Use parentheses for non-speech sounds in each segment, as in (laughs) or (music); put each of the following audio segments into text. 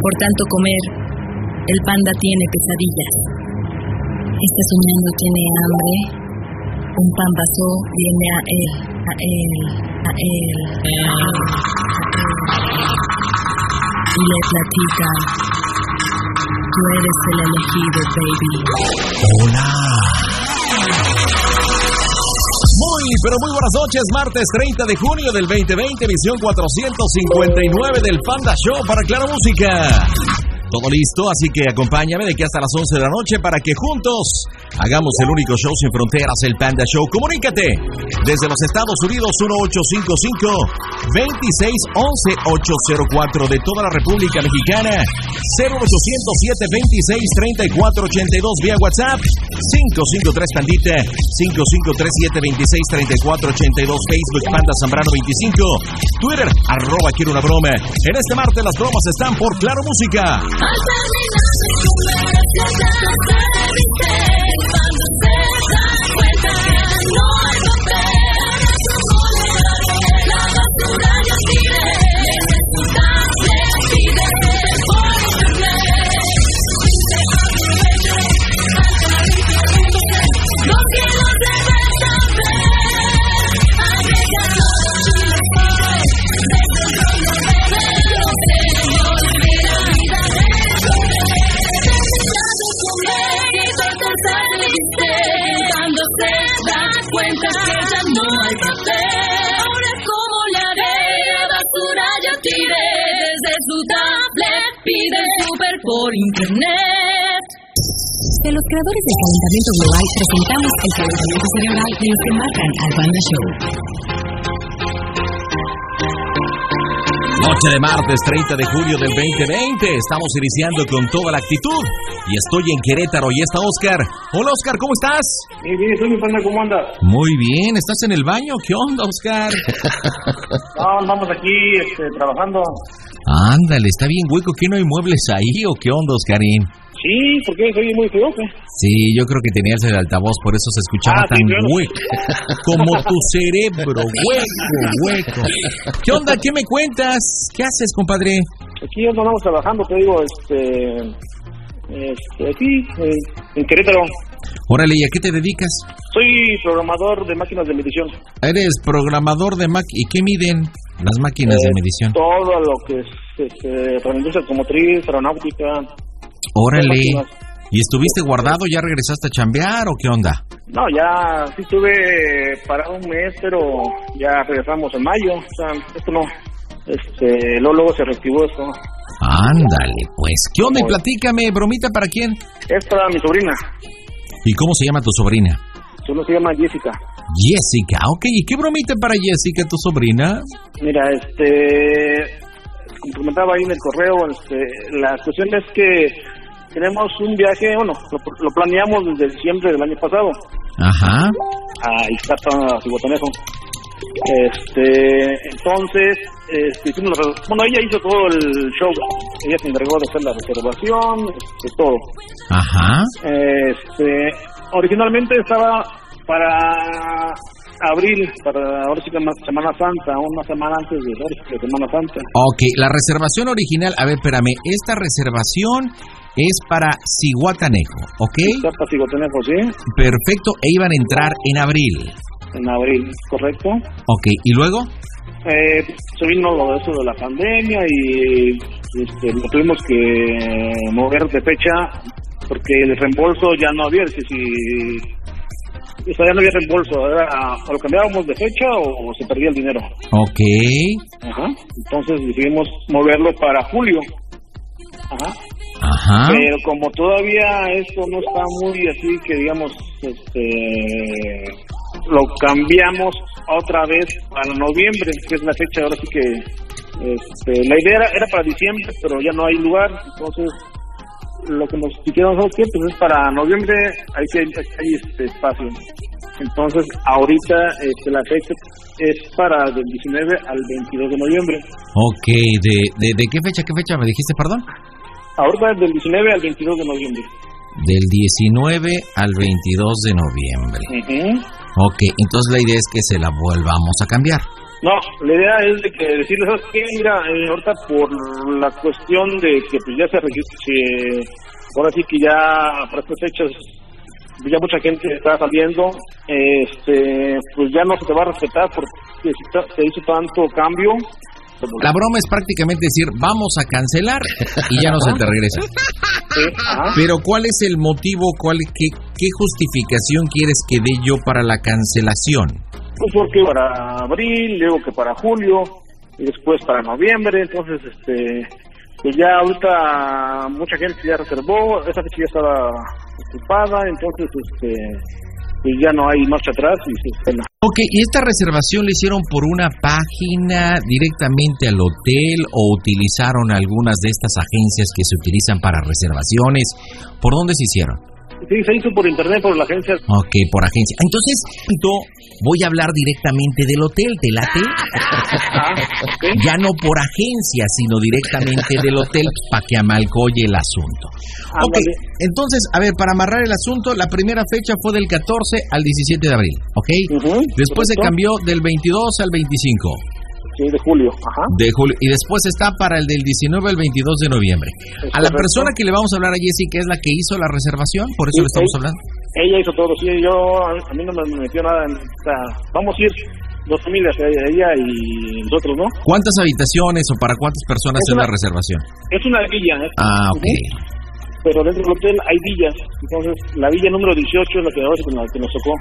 Por tanto comer, el panda tiene pesadillas. Está soñando, tiene hambre. Un pambazo viene a él, a él, a él, a él, a él. Y le platica. Tú eres el elegido, baby. Muy, pero muy buenas noches, martes 30 de junio del 2020, emisión 459 del Panda Show para Claro Música. Todo listo, así que acompáñame de que hasta las 11 de la noche para que juntos hagamos el único show sin fronteras, el Panda Show. Comunícate desde los Estados Unidos 1855 2611 804 de toda la República Mexicana 01807 26 34 82 vía WhatsApp 553 Pandita 5537 26 34 82 Facebook Panda Zambrano 25 Twitter arroba quiero una broma en este martes las bromas están por Claro Música Al terminar de comer, por internet. De los creadores del calentamiento global presentamos el calentamiento cerebral de los que marcan al Panda Show. Noche de martes 30 de julio del 2020. Estamos iniciando con toda la actitud. Y estoy en Querétaro y está Oscar. Hola Oscar, ¿cómo estás? Bien, bien, soy mi panda, ¿cómo andas? Muy bien, ¿estás en el baño? ¿Qué onda, Oscar? (laughs) No, andamos aquí este, trabajando. Ándale, está bien hueco, ¿que no hay muebles ahí o qué onda, Oscarín? Sí, porque soy muy feo. Sí, yo creo que tenías el altavoz, por eso se escuchaba Ah, sí, tan claro. hueco. (laughs) Como tu cerebro, hueco, hueco. ¿Qué onda? ¿Qué me cuentas? ¿Qué haces, compadre? Aquí andamos trabajando, te digo, este... este aquí, eh, en Querétaro. Órale, ¿y a qué te dedicas? Soy programador de máquinas de medición. Eres programador de Mac. ¿Y qué miden las máquinas de Eh, medición? Todo lo que es este, para la industria automotriz, aeronáutica. Órale. máquinas. ¿Y estuviste guardado? ¿Ya regresaste a chambear o qué onda? No, ya sí estuve parado un mes, pero ya regresamos en mayo. O sea, esto no... Este, luego, luego se reactivó esto. Ándale, pues. ¿Qué onda? Y platícame, bromita, ¿para quién? Es para mi sobrina. ¿Y cómo se llama tu sobrina? Nombre se llama Jessica. Jessica, ok. ¿Y qué bromita para Jessica, tu sobrina? Mira, este, como comentaba ahí en el correo, este, la cuestión es que tenemos un viaje, bueno, lo, lo planeamos desde diciembre del año pasado Ajá. a Iztapa, Cihuatanejo. Este, entonces, este, hicimos la- bueno, ella hizo todo el show, ella se encargó de hacer la reservación, este, todo. Ajá. Este, originalmente estaba para abril, para ahora sí que más Semana Santa, una semana antes de, que Semana Santa. Ok, la reservación original, a ver, espérame, esta reservación es para Cihuatanejo, ¿ok? Iztapa, Cihuatanejo, sí, Perfecto, e iban a entrar en abril. en abril, correcto. Ok, ¿y luego? Eh, se vino lo de eso de la pandemia y este, lo tuvimos que mover de fecha porque el reembolso ya no había, si, si o sea, ya no había reembolso, era o lo cambiábamos de fecha o, se perdía el dinero. Ok. Ajá. Entonces decidimos moverlo para julio. Ajá. Ajá. Pero como todavía esto no está muy así que digamos, este, lo cambiamos otra vez para noviembre, que es la fecha ahora sí que, este, la idea era, era para diciembre, pero ya no hay lugar, entonces lo que nos dijeron ¿sabes qué? Pues es para noviembre, ahí sí hay, hay, este espacio. Entonces ahorita este, la fecha es para del 19 al 22 de noviembre. Ok, ¿de, de, de qué fecha, qué fecha me dijiste, perdón? Ahorita es del 19 al 22 de noviembre. Del 19 al 22 de noviembre. Ujú. Ok, entonces la idea es que se la volvamos a cambiar. No, la idea es de que decirles, ¿sabes qué? Mira, eh, ahorita por la cuestión de que pues ya se, se ahora sí que ya para estas fechas ya mucha gente está saliendo, este, pues ya no se te va a respetar porque se hizo tanto cambio. La broma es prácticamente decir, vamos a cancelar y ya no se te regresa. Pero ¿cuál es el motivo, cuál, qué, qué justificación quieres que dé yo para la cancelación? Pues porque para abril, luego que para julio, y después para noviembre, entonces, este, pues ya ahorita mucha gente ya reservó, esa fecha ya estaba ocupada, entonces, este, pues ya no hay marcha atrás y se Ok, ¿y esta reservación la hicieron por una página directamente al hotel o utilizaron algunas de estas agencias que se utilizan para reservaciones? ¿Por dónde se hicieron? Sí, se hizo por internet, por la agencia. Ok, por agencia. Entonces, voy a hablar directamente del hotel, ¿te late? Ah, ya no por agencia, sino directamente del hotel para que amalcoye el asunto. ok, entonces, a ver, para amarrar el asunto, la primera fecha fue del 14 al 17 de abril, ¿ok? Después se cambió del 22 al 25 de julio. Ajá. De julio. Y después está para el del 19 al 22 de noviembre. a la persona que le vamos a hablar a Jessie, que es la que hizo la reservación, por eso le estamos hablando. Ella hizo todo, sí, yo, a mí no me metió nada. En, vamos a ir dos familias, ella y nosotros, ¿no? ¿Cuántas habitaciones o para cuántas personas es, la reservación? Es una villa. ¿eh? Ah, ok pero dentro del hotel hay villas. Entonces, la villa número 18 es la que, la que nos tocó.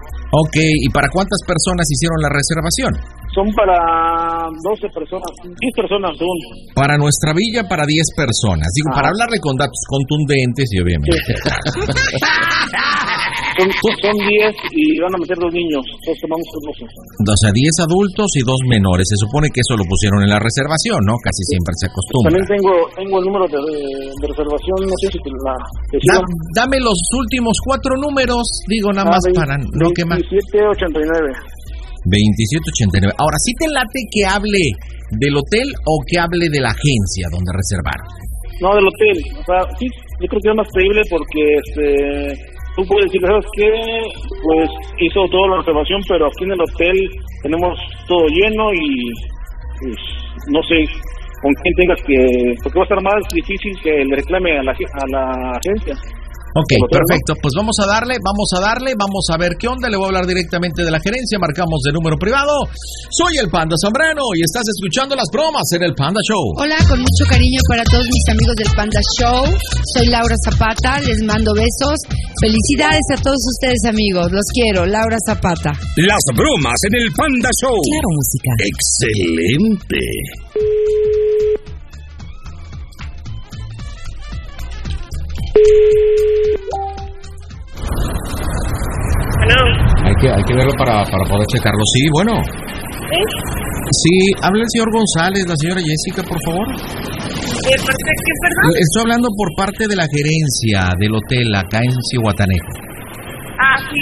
Ok, ¿y para cuántas personas hicieron la reservación? Son para 12 personas, 10 personas son. Para nuestra villa, para 10 personas. Digo, para hablarle con datos contundentes y obviamente. (laughs) son, 10 y van a meter dos niños. Entonces tomamos O sea, 10 adultos y dos menores. Se supone que eso lo pusieron en la reservación, ¿no? Casi siempre se acostumbra. También tengo, tengo el número de, reservación, no sé si te la... dame los últimos cuatro números, digo, nada más para... No, ¿qué más? 2789. 2789. Ahora, ¿sí te late que hable del hotel o que hable de la agencia donde reservar? No, del hotel. O sea, sí, yo creo que es más creíble porque este, tú puedes decir, ¿sabes qué? Pues hizo toda la reservación, pero aquí en el hotel tenemos todo lleno y pues, no sé con quién tengas que... Porque va a estar más difícil que le reclame a la, a la agencia. Ok, perfecto. Pues vamos a darle, vamos a darle, vamos a ver qué onda. Le voy a hablar directamente de la gerencia. Marcamos de número privado. Soy el Panda Zambrano y estás escuchando las bromas en el Panda Show. Hola, con mucho cariño para todos mis amigos del Panda Show. Soy Laura Zapata, les mando besos. Felicidades a todos ustedes, amigos. Los quiero, Laura Zapata. Las bromas en el Panda Show. Claro, música. Excelente. Hay que, hay que verlo para, para poder checarlo. Sí, bueno. ¿Sí? Sí, habla el señor González, la señora Jessica, por favor. ¿De parte qué, perdón? Estoy hablando por parte de la gerencia del hotel acá en Cihuatanejo. Ah, sí.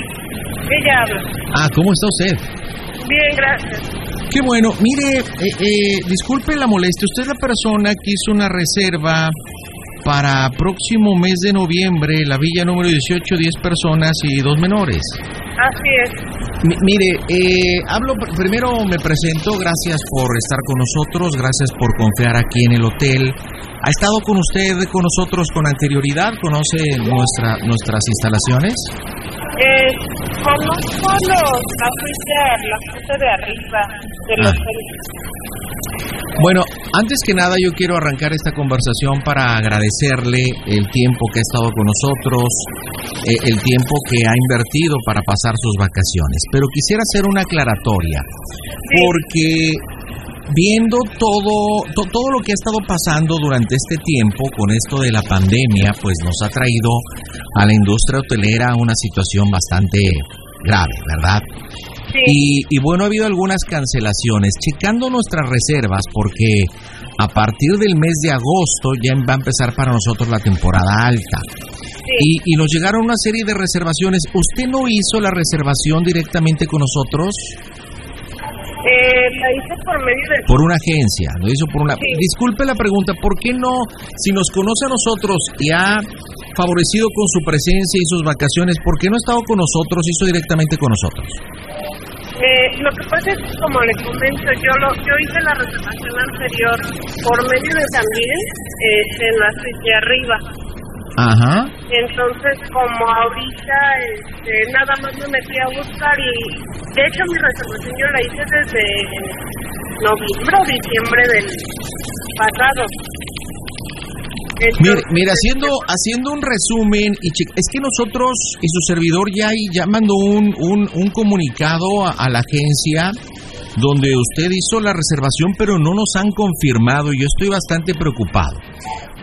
Ella habla. Ah, ¿cómo está usted? Bien, gracias. Qué bueno. Mire, eh, eh, disculpe la molestia. Usted es la persona que hizo una reserva para próximo mes de noviembre, la villa número 18, 10 personas y dos menores. Así es. mire, eh, hablo primero, me presento, gracias por estar con nosotros, gracias por confiar aquí en el hotel. ¿Ha estado con usted, con nosotros con anterioridad? ¿Conoce nuestra, nuestras instalaciones? Eh, conozco los, la la de arriba del ah. hotel. Bueno, antes que nada yo quiero arrancar esta conversación para agradecerle el tiempo que ha estado con nosotros, eh, el tiempo que ha invertido para pasar sus vacaciones. Pero quisiera hacer una aclaratoria, porque viendo todo, todo lo que ha estado pasando durante este tiempo con esto de la pandemia, pues nos ha traído a la industria hotelera una situación bastante grave, ¿verdad? Y, bueno, ha habido algunas cancelaciones. Checando nuestras reservas, porque a partir del mes de agosto ya va a empezar para nosotros la temporada alta. Y, nos llegaron una serie de reservaciones. ¿Usted no hizo la reservación directamente con nosotros? Eh, la hice por medio de... Por una agencia, lo hizo por una... Disculpe la pregunta, ¿por qué no, si nos conoce a nosotros y ha favorecido con su presencia y sus vacaciones, ¿por qué no ha estado con nosotros, hizo directamente con nosotros? Eh, lo que pasa es que, como le comento, yo lo, yo hice la reservación anterior por medio de también este, en la de arriba. Ajá. Entonces, como ahorita este, nada más me metí a buscar y, de hecho, mi reservación yo la hice desde noviembre o diciembre del pasado. Mira, mira, haciendo, haciendo un resumen, y es que nosotros y su servidor ya, ya mandó un, un, un comunicado a, a la agencia donde usted hizo la reservación, pero no nos han confirmado y yo estoy bastante preocupado.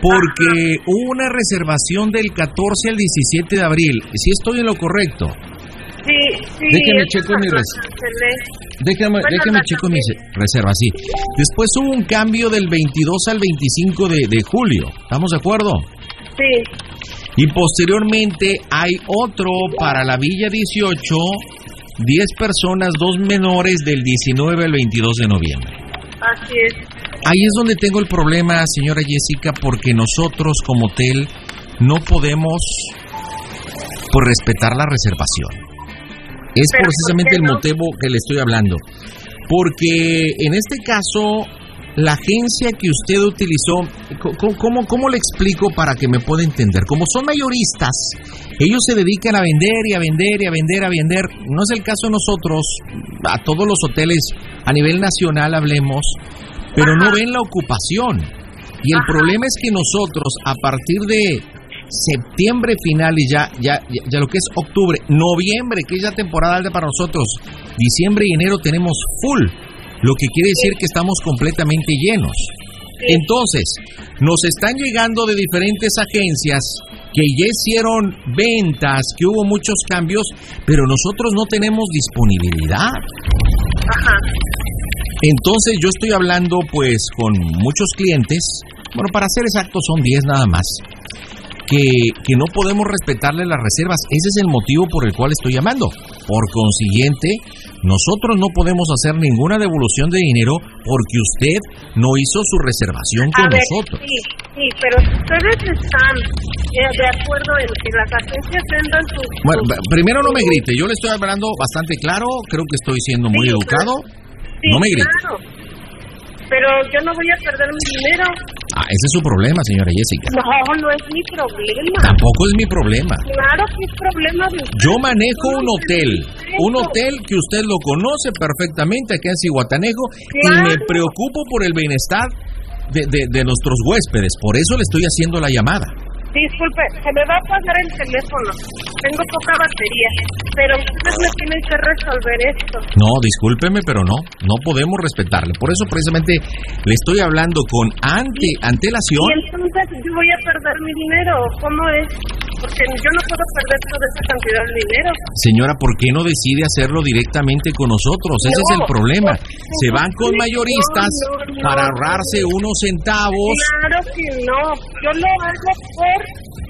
Porque hubo una reservación del 14 al 17 de abril. Si estoy en lo correcto. Sí, sí. Checo mi la res- cancelé. Déjame, Bueno, déjame la checo mi reserva, sí. Después hubo un cambio del 22 al 25 de, de julio. ¿Estamos de acuerdo? Sí, Y posteriormente hay otro para la Villa 18, 10 personas, dos menores del 19 al 22 de noviembre. así es. Ahí es donde tengo el problema, señora Jessica, porque nosotros como hotel no podemos por respetar la reservación. Es Pero, ¿por precisamente el no? motivo que le estoy hablando. Porque en este caso, la agencia que usted utilizó, ¿cómo, cómo le explico para que me pueda entender? Como son mayoristas, ellos se dedican a vender y a vender y a vender, a vender. No es el caso de nosotros, a todos los hoteles a nivel nacional hablemos, pero no ven la ocupación. Y el problema es que nosotros, a partir de septiembre final y ya, ya, ya, ya lo que es octubre, noviembre, que es ya temporada alta para nosotros, diciembre y enero tenemos full, lo que quiere decir que estamos completamente llenos. Entonces, nos están llegando de diferentes agencias que ya hicieron ventas, que hubo muchos cambios, pero nosotros no tenemos disponibilidad. Ajá. Entonces yo estoy hablando pues con muchos clientes, bueno, para ser exactos son 10 nada más, que, que no podemos respetarle las reservas. Ese es el motivo por el cual estoy llamando. Por consiguiente, nosotros no podemos hacer ninguna devolución de dinero porque usted no hizo su reservación con ver, nosotros. sí, sí, pero ustedes están eh, de acuerdo en que las agencias vendan sus... Bueno, primero no me grite, yo le estoy hablando bastante claro, creo que estoy siendo muy Sí, educado. Sí, no me grite. claro. Pero yo no voy a perder mi dinero. Ah, ese es su problema, señora Jessica. No, no es mi problema. Tampoco es mi problema. Claro que es problema de ustedes. Yo manejo un hotel, un hotel que usted lo conoce perfectamente acá en Cihuatanejo y me preocupo por el bienestar de, de- de nuestros huéspedes, por eso le estoy haciendo la llamada. Disculpe, se me va a apagar el teléfono. Tengo poca batería. Pero ustedes me tienen que resolver esto. No, discúlpeme, pero no, no podemos respetarle. Por eso precisamente le estoy hablando con ante, antelación. Y entonces yo voy a perder mi dinero. ¿Cómo es? Porque yo no puedo perder toda esa cantidad de dinero. Señora, ¿por qué no decide hacerlo directamente con nosotros? Ese es el No, problema. porque Se van con no, mayoristas no, no. para ahorrarse unos centavos. Claro que no. Yo lo hago por.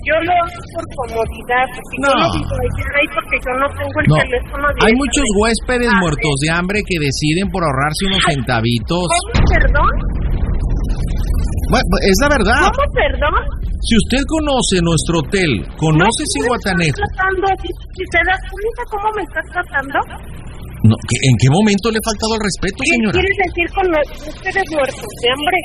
Yo lo hago por comodidad. Porque No. yo no vivo y porque yo no tengo el No, teléfono hay muchos huéspedes Ah, muertos de hambre que deciden por ahorrarse unos centavitos. ¿Cómo, perdón? Bueno, pues, es la verdad. ¿Cómo, perdón? Si usted conoce nuestro hotel, conoce No, Cihuatanejo, ¿cómo me estás tratando así? Si cuenta cómo me estás tratando, no, ¿qué- ¿en qué momento le he faltado el respeto, ¿qué señora? quieres decir con los ustedes muertos de hambre?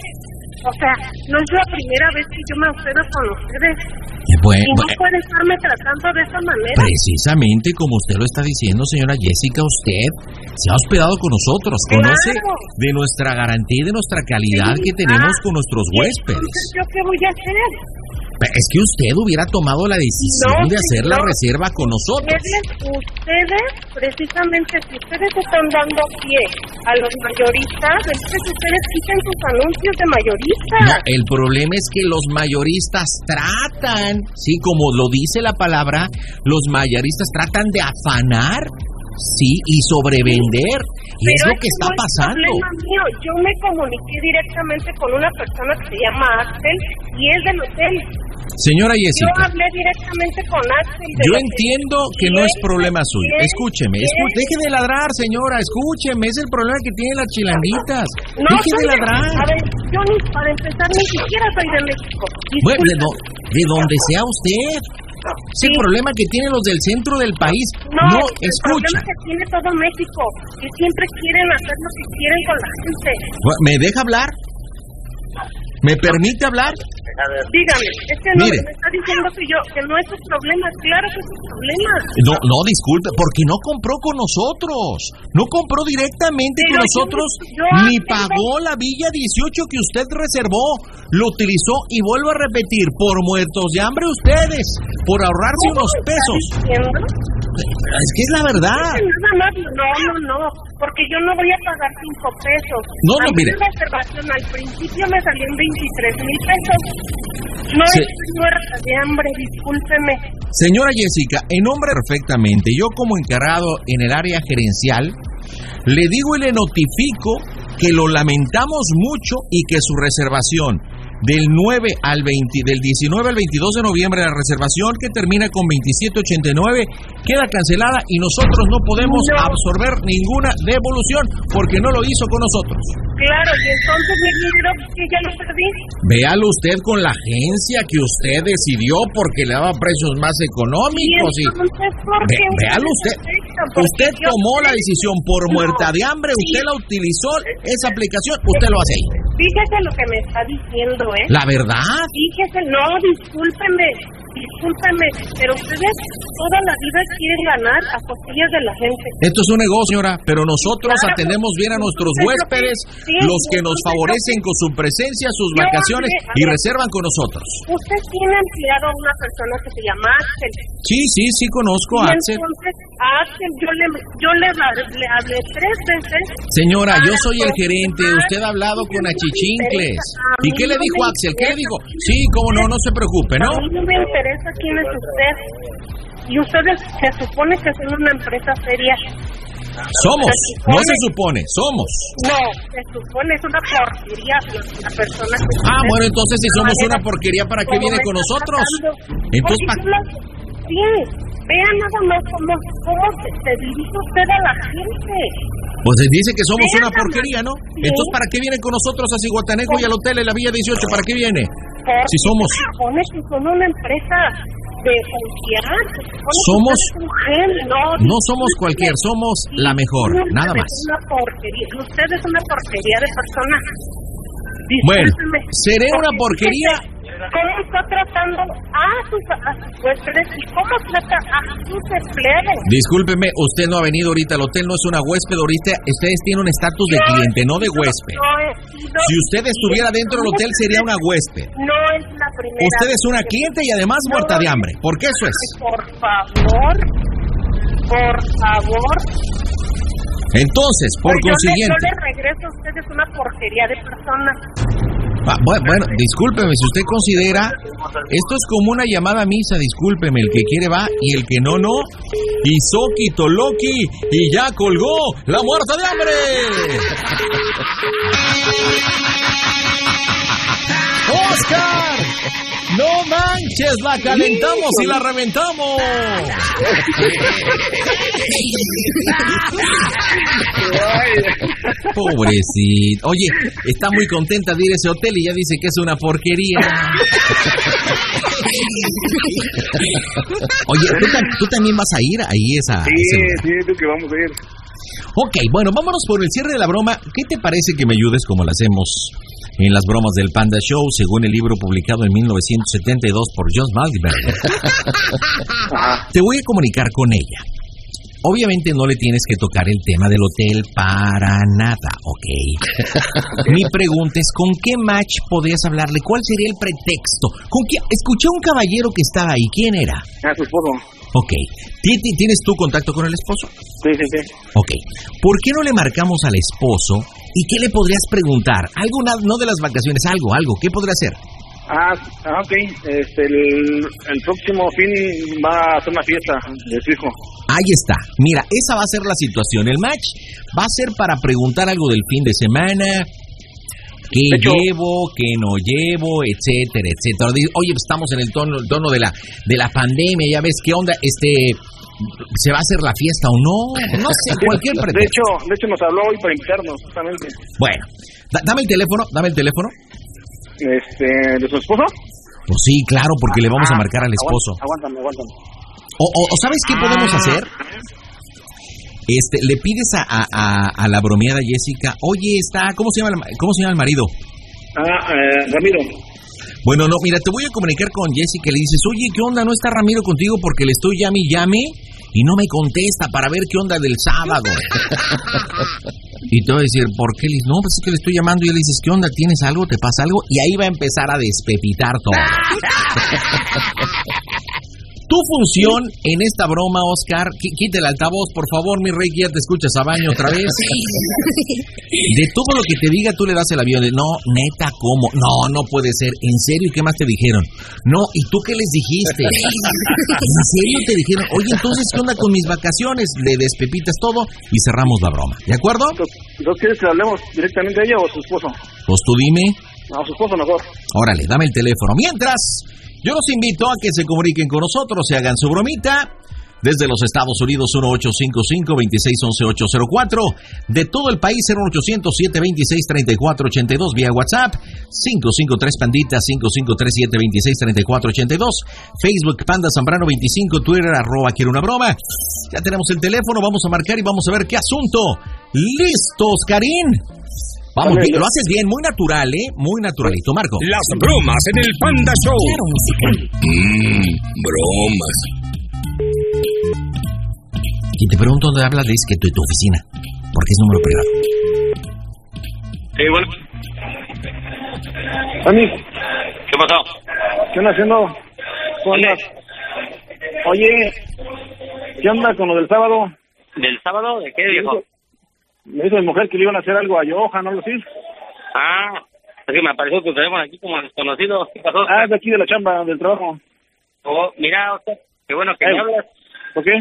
O sea, no es la primera vez que yo me hospedo con ustedes. Eh, bueno, Y no bueno, puede estarme tratando de esa manera. precisamente como usted lo está diciendo, señora Jessica, usted se ha hospedado con nosotros, conoce Claro. de nuestra garantía y de nuestra calidad Sí, que tenemos ah, con nuestros ¿Y huéspedes. ¿yo qué voy a hacer? Es que usted hubiera tomado la decisión No, de hacer la reserva con nosotros. Ustedes, ustedes, precisamente, si ustedes están dando pie a los mayoristas, entonces ustedes quiten sus anuncios de mayoristas. No, el problema es que los mayoristas tratan, sí, como lo dice la palabra, los mayoristas tratan de afanar, sí, y sobrevender. Y es Pero lo que está no es pasando. mío. Yo me comuniqué directamente con una persona que se llama Axel y es del hotel. Señora Yo Jessica, hablé directamente con Axel. yo entiendo que no es problema suyo. Escúcheme, deje de ladrar, señora, escúcheme, es el problema que tienen las chilanguitas. No, deje de ladrar. A ver, yo ni para empezar ni siquiera soy de México. Bueno, de, do- de donde sea usted. Es el problema que tienen los del centro del país. No, el escucha. problema que tiene todo México, que siempre quieren hacer lo que quieren con la gente. ¿Me deja hablar? ¿Me permite hablar? Dígame, es que no Mire. me está diciendo que yo que no es su problema, claro que es su problema. No, no, disculpe, porque no compró con nosotros. No compró directamente Pero con nosotros, yo ni pagó la Villa 18 que usted reservó. Lo utilizó y vuelvo a repetir, por muertos de hambre ustedes, por ahorrarse ¿Cómo unos pesos. diciendo? Es que es la verdad. No, no, no, porque yo no voy a pagar cinco pesos. No, no, mire. La reservación al principio me salió en 23 mil pesos. No estoy muerta de hambre, discúlpeme. Señora Jessica, en nombre perfectamente, yo como encargado en el área gerencial, le digo y le notifico que lo lamentamos mucho y que su reservación del 9 al 20, del 19 al 22 de noviembre, la reservación que termina con 2789 queda cancelada y nosotros no podemos No. absorber ninguna devolución porque no lo hizo con nosotros. Claro, y entonces mi dinero ya lo perdí. Véalo usted con la agencia que usted decidió porque le daba precios más Y económicos y entonces, ¿por Ve- qué véalo usted. Usted tomó la decisión por muerta de hambre, usted la utilizó, esa aplicación, usted lo hace ahí. Fíjese lo que me está diciendo, ¿eh? La verdad, Fíjese, no, discúlpenme, discúlpenme, pero ustedes toda la vida quieren ganar a costillas de la gente. esto es un negocio, señora, pero nosotros Claro. atendemos bien a nuestros huéspedes, sí, los que nos favorecen con su presencia, sus vacaciones y reservan con nosotros. Usted tiene empleado a una persona que se llama Axel. Sí, sí, sí conozco a Axel. entonces a Axel yo le, yo le, le hablé tres veces. Señora, yo soy el Ah, gerente, ah, usted ha hablado con Achichincles. ¿Y qué le dijo Axel? ¿Qué le dijo? Sí, cómo no, no se preocupe, ¿no? A mí no me interesa quién es usted. Y ustedes se supone que son una empresa seria. Somos, Se no se supone, somos. No, se supone es una porquería la, persona que Ah, bueno, entonces si somos una porquería, ¿para qué viene con nosotros? Entonces, ¿pa- yo la- Sí, vean nada más cómo, cómo se, se dirige usted a la gente. Pues se dice que somos una porquería, ¿no? Sí. Entonces, ¿para qué viene con nosotros a Ciguatanejo y al hotel en la Villa 18? ¿Para qué viene? Si somos... supone que son una empresa de confiar. Somos- no, No somos cualquier, somos la mejor, nada más. Es una porquería. Usted es una porquería de persona. Bueno, seré una Porque porquería. ¿Cómo está tratando a sus, a sus huéspedes y cómo trata a sus empleados? Discúlpeme, usted no ha venido ahorita al hotel, no es una huésped ahorita. Ustedes tienen un estatus de No cliente, no de huésped. no Si usted estuviera dentro del hotel, sería una huésped. No es la primera. Usted es una cliente y además muerta de hambre. Porque eso es. Por favor, por favor. Entonces, por Pues yo le- consiguiente. yo le regreso a ustedes una porquería de persona. Ah, bu- bueno, discúlpeme, si usted considera, esto es como una llamada a misa, discúlpeme, el que quiere va y el que no, no. Y Soki Toloki y ya colgó la muerta de hambre. (laughs) ¡Oscar! ¡No manches! ¡La calentamos y la reventamos! Pobrecito. Oye, está muy contenta de ir a ese hotel y ya dice que es una porquería. Oye, ¿tú, tam- tú también vas a ir ahí esa, Sí, ese lugar? sí, creo que vamos a ir. Ok, bueno, vámonos por el cierre de la broma. ¿Qué te parece que me ayudes como lo hacemos en las bromas del Panda Show, según el libro publicado en 1972 por John Maldiberg? (laughs) Ajá. Te voy a comunicar con ella. Obviamente no le tienes que tocar el tema del hotel para nada, ¿ok? (laughs) Mi pregunta es, ¿con qué match podrías hablarle? ¿Cuál sería el pretexto? ¿Con qué? Escuché a un caballero que estaba ahí. ¿Quién era? A su esposo. Ok. ¿Ti- ti- ¿Tienes tú contacto con el esposo? Sí, sí, sí. Ok. ¿Por qué no le marcamos al esposo y qué le podrías preguntar? Algo, no de las vacaciones, algo, algo. ¿Qué podría hacer? Ah, ah, ok. Este, el, el próximo fin va a hacer una fiesta de su hijo. Ahí está. Mira, esa va a ser la situación. El match va a ser para preguntar algo del fin de semana. ¿Qué De hecho- llevo? ¿Qué no llevo? Etcétera, etcétera. Oye, pues estamos en el tono, el tono de la de la pandemia. Ya ves qué onda. Este, ¿se va a hacer la fiesta o no? No sé, (laughs) cualquier De pretexto. hecho, de hecho nos habló hoy para invitarnos, justamente. Bueno, da- dame el teléfono, dame el teléfono. Este, de su esposo. Pues sí, claro, porque le vamos a marcar al esposo. Aguántame, aguántame. O, o- o ¿sabes qué podemos hacer? Este, le pides a, a- a- a la bromeada Jessica, oye, está, ¿cómo se llama el, cómo se llama el marido? Ah, eh, Ramiro. Bueno, no, mira, te voy a comunicar con Jessica y le dices, oye, ¿qué onda? ¿No está Ramiro contigo? Porque le estoy llame y llame y no me contesta para ver qué onda del sábado. (laughs) y te voy a decir, ¿por qué? Le dices, no, pues es que le estoy llamando y le dices, ¿qué onda? ¿Tienes algo? ¿Te pasa algo? Y ahí va a empezar a despepitar todo. (laughs) Tu función en esta broma, Oscar, qui- quita el altavoz, por favor, mi rey, que ya te escuchas a baño otra vez. (laughs) De todo lo que te diga, tú le das el avión. De, no, neta, ¿cómo? No, no puede ser. ¿En serio? ¿Y qué más te dijeron? No, ¿y tú qué les dijiste? ¿En serio te dijeron? Oye, entonces, ¿qué onda con mis vacaciones? Le despepitas todo y cerramos la broma. ¿De acuerdo? ¿Tú quieres que hablemos directamente a ella o a su esposo? Pues tú dime. No, a su esposo mejor. Órale, dame el teléfono. Mientras, yo los invito a que se comuniquen con nosotros, se hagan su bromita. Desde los Estados Unidos, 1855-2611-804. De todo el país, 01800-726-3482 vía WhatsApp. 553 Pandita, 553-726-3482. Facebook Panda Zambrano 25, Twitter arroba quiero una broma. Ya tenemos el teléfono, vamos a marcar y vamos a ver qué asunto. ¡Listos, Karim! Vamos, bien, lo haces bien, muy natural, ¿eh? Muy naturalito, Marco. Las bromas en el Panda Show. Claro. Mmm, bromas. Y te pregunto dónde hablas, le dices que tu, tu oficina, porque es número privado. Sí, bueno, Dani, ¿qué pasó? ¿qué andas haciendo? ¿Cómo andas? Oye, ¿qué onda con lo del sábado? ¿Del sábado? ¿De qué, viejo? Me dijo mi mujer que le iban a hacer algo a Johan, ¿no lo sé? Ah, es que me apareció tu teléfono aquí como desconocido. ¿Qué pasó? Ah, es de aquí de la chamba, del trabajo. Oh, mira, Oscar, qué bueno que Eh. me hablas. ¿Por qué?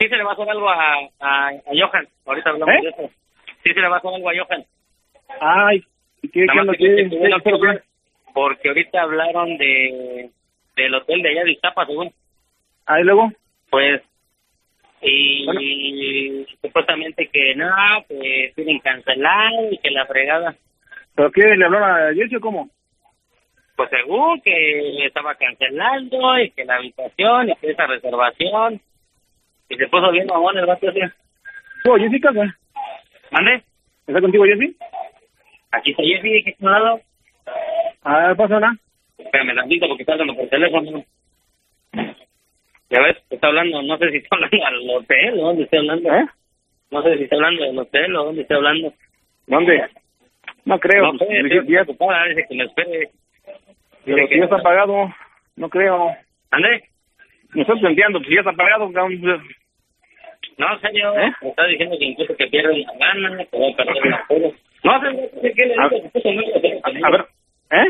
Sí se le va a hacer algo a, a, a Johan. Ahorita hablamos ¿Eh? de eso. Sí se le va a hacer algo a Johan. Ay, ¿y qué, Nada más ¿Qué, que no quiero qué- porque ahorita hablaron de del hotel de allá de Iztapa, según. Ah, ¿y luego? Pues, y supuestamente que no, que tienen cancelar y que la fregada. ¿Pero qué? ¿Le hablaron a Jessy o cómo? Pues según que estaba cancelando y que la habitación y que esa reservación. Y se puso bien mamón el vato ese. ¿Tú, Jessica? qué? ¿Mande? ¿Está contigo Jessy? Aquí está que está al lado. Ah, pasa nada. Espérame tantito porque está hablando por teléfono. Ya ves, está hablando, no sé si está hablando al hotel o dónde está hablando. ¿Eh? No sé si está hablando del hotel o dónde está hablando. ¿Dónde? No creo. no sé, pues, estoy ya, ocupada, dice que me espere. pero si que- ya está pagado, no creo. ¿Ande? Me estás planteando, pues ya está pagado. cabrón. No, serio, ¿Eh? me está diciendo que incluso que pierde la gana, que va a perder el apuro. No sé qué le digo, se puso muy grosero con A ver, ¿eh?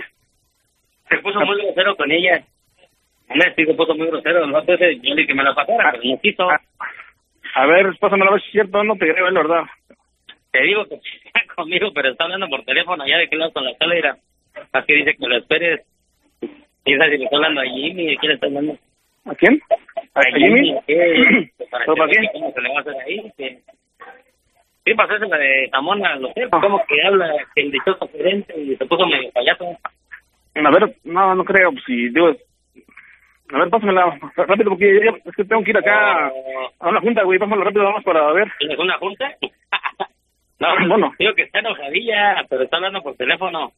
Se puso muy grosero con ella. Se puso muy grosero. El vato ese, yo le que me la pasara, pero no quiso. A, a ver, pásamela a ver si es cierto, no te creo, es la verdad. Te digo que está (laughs) conmigo, pero está hablando por teléfono allá de qué lado con la escalera. Así dice que lo esperes. Piensa si le está hablando a Jimmy, ¿de quién le está hablando? ¿A quién? ¿A, a Jimmy? (clears throat) Pues para ¿Pero que qué? ¿Cómo se le va a hacer ahí? Que... Sí, pasó eso la de Zamona, lo sé, como que habla que el dichoso gerente y se puso medio payaso. A ver, no, no creo, pues si digo... A ver, pásamela rápido porque ya- es que tengo que ir acá a una junta, güey. Pásamela rápido, vamos para ver. ¿Tienes una junta? (laughs) no, Bueno. digo que está enojadilla, pero está hablando por teléfono.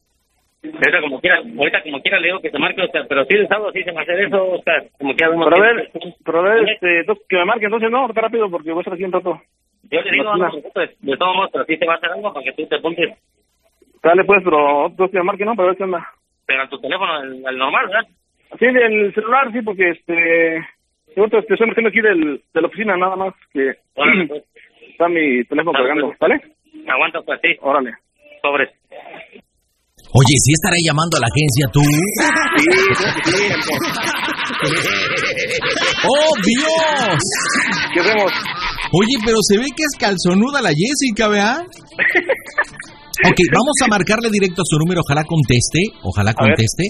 Ahorita como quiera, ahorita como quiera le digo que se marque, Oscar, pero sí el sábado sí se va a hacer eso, Oscar, como quiera vemos Pero a ver, pero a ver, este, que me marque entonces, no, está rápido porque voy a estar aquí un rato. Yo le digo, no, no, no. preocupes, de todos modos, pero sí te va a hacer algo para que tú te apuntes, Dale pues, pero entonces que me marque, ¿no? Para ver qué onda. pero a tu teléfono, el, el normal, ¿verdad? Sí, del celular, sí, porque este... Yo te estoy marcando aquí del, de la oficina, nada más que Órale, pues, (clears throat) está mi teléfono Dale, cargando, pues. ¿vale? aguanta pues sí, Órale. sobres. Oye, ¿sí estará llamando a la agencia tú? Sí, sí. (laughs) ¡Oh, Dios! ¿Qué hacemos? Oye, pero se ve que es calzonuda la Jessica, ¿verdad? (laughs) Ok, vamos a marcarle directo a su número, ojalá conteste, ojalá conteste.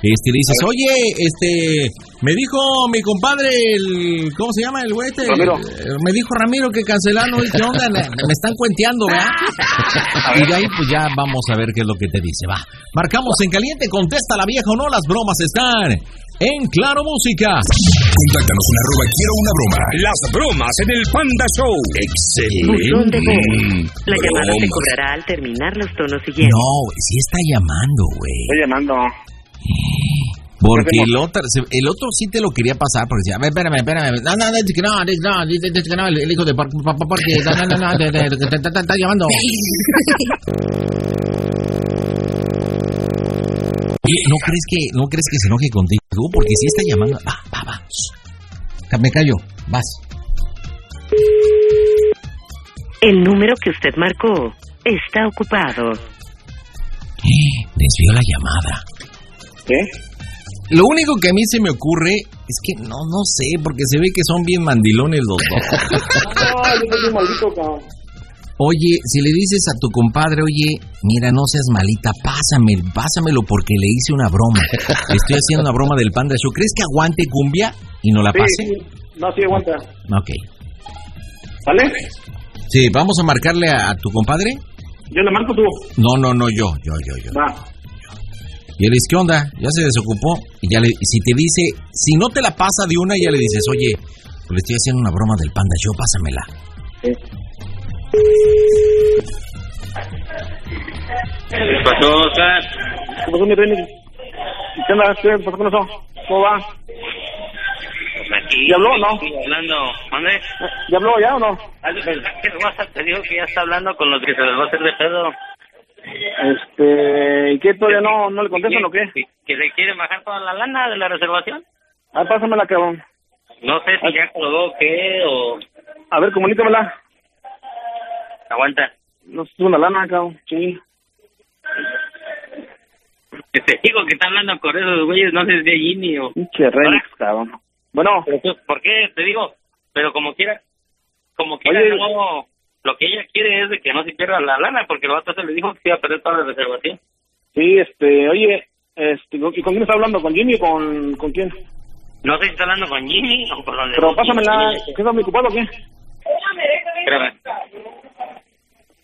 Este, le dices, oye, este, Me dijo mi compadre, el, ¿cómo se llama el güey este? Ramiro. Eh, Me dijo Ramiro que cancelaron. ¿y ¿Qué onda? (laughs) Me, me están cuenteando, ¿verdad? Y de ahí pues ya vamos a ver qué es lo que te dice. Va. Marcamos en caliente, contesta la vieja o no. Las bromas están en Claro Música. Contáctanos en arroba quiero una broma. Las bromas en el Panda Show. Buzón de voz. Mm, La llamada se cobrará al terminar los tonos siguientes. No, sí está llamando, güey. Estoy llamando. Porque ¿Qué el otro, el otro sí te lo quería pasar, porque decía, a ver, espérame, espérame, no, no, no, dice que no, dice dice que no, el hijo de porque, no, no, no, no, te está llamando. Oye, ¿no crees que, no crees que se enoje contigo? Porque sí está llamando. Va, va, va. Me callo, vas. El número que usted marcó está ocupado. Desvió la llamada. ¿Qué? Lo único que a mí se me ocurre es que no, no sé, porque se ve que son bien mandilones los dos. (laughs) No, yo soy un maldito, cabrón. Oye, si le dices a tu compadre, oye, mira, no seas malita, pásame, pásamelo porque le hice una broma. Estoy haciendo una broma del Panda Show. ¿Crees que aguante cumbia y no la Sí, pase? sí. No, sí, aguanta. Ok. ¿Vale? Sí, vamos a marcarle a, a tu compadre. Yo le marco tú. No, no, no, yo, yo, yo, yo. Va. Y él dice, ¿qué onda? Ya se desocupó. Y ya le, si te dice, si no te la pasa de una, ya le dices, oye, pues le estoy haciendo una broma del Panda Show, pásamela. Sí. ¿Qué pasó, Oscar? ¿Qué pasó, mi reina? ¿Qué onda? ¿Qué pasó con eso? ¿Cómo va? Pues aquí. ¿Ya habló o no? hablando. ¿Mande? ¿Ya habló ya o no? Ah, WhatsApp te dijo que ya está hablando con los que se les va a hacer de pedo. Este, ¿y qué todavía no, no le contestan o qué? Que, le quieren bajar toda la lana de la reservación. Ah, pásamela, cabrón. No sé si ya colgó o qué o... A ver, comunícamela. Aguanta. No es una lana, cabrón. Sí. Te digo que está hablando con esos güeyes, no sé si es Jimmy o... Pinche remix, cabrón. Bueno, ¿Por qué? Te digo, pero como quiera, como quiera, Oye. no, lo que ella quiere es de que no se pierda la lana, porque el vato se le dijo que iba a perder toda la reservación. sí, este, oye, este, ¿y con quién está hablando? ¿Con Jimmy o con, con quién? No sé si está hablando con Jimmy o con los Pero pásamela, ¿qué está muy ocupado o qué? Espérame,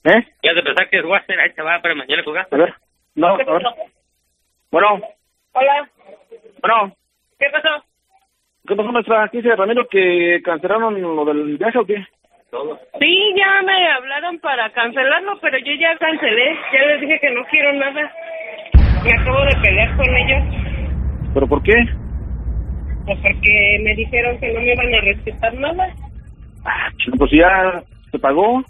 ¿Eh? ya te pensás que es Waster, ahí te va, espérame, ya le jugaste. A ver. No, a ver. Bueno, Hola, bueno. ¿qué pasó? ¿Qué pasó, maestra? ¿Qué dice Ramiro que cancelaron lo del viaje o qué? Todo. Sí, ya me hablaron para cancelarlo, pero yo ya cancelé. Ya les dije que no quiero nada. Me acabo de pelear con ellos. ¿Pero por qué? Pues porque me dijeron que no me iban a respetar nada. Ah, pues ya se pagó.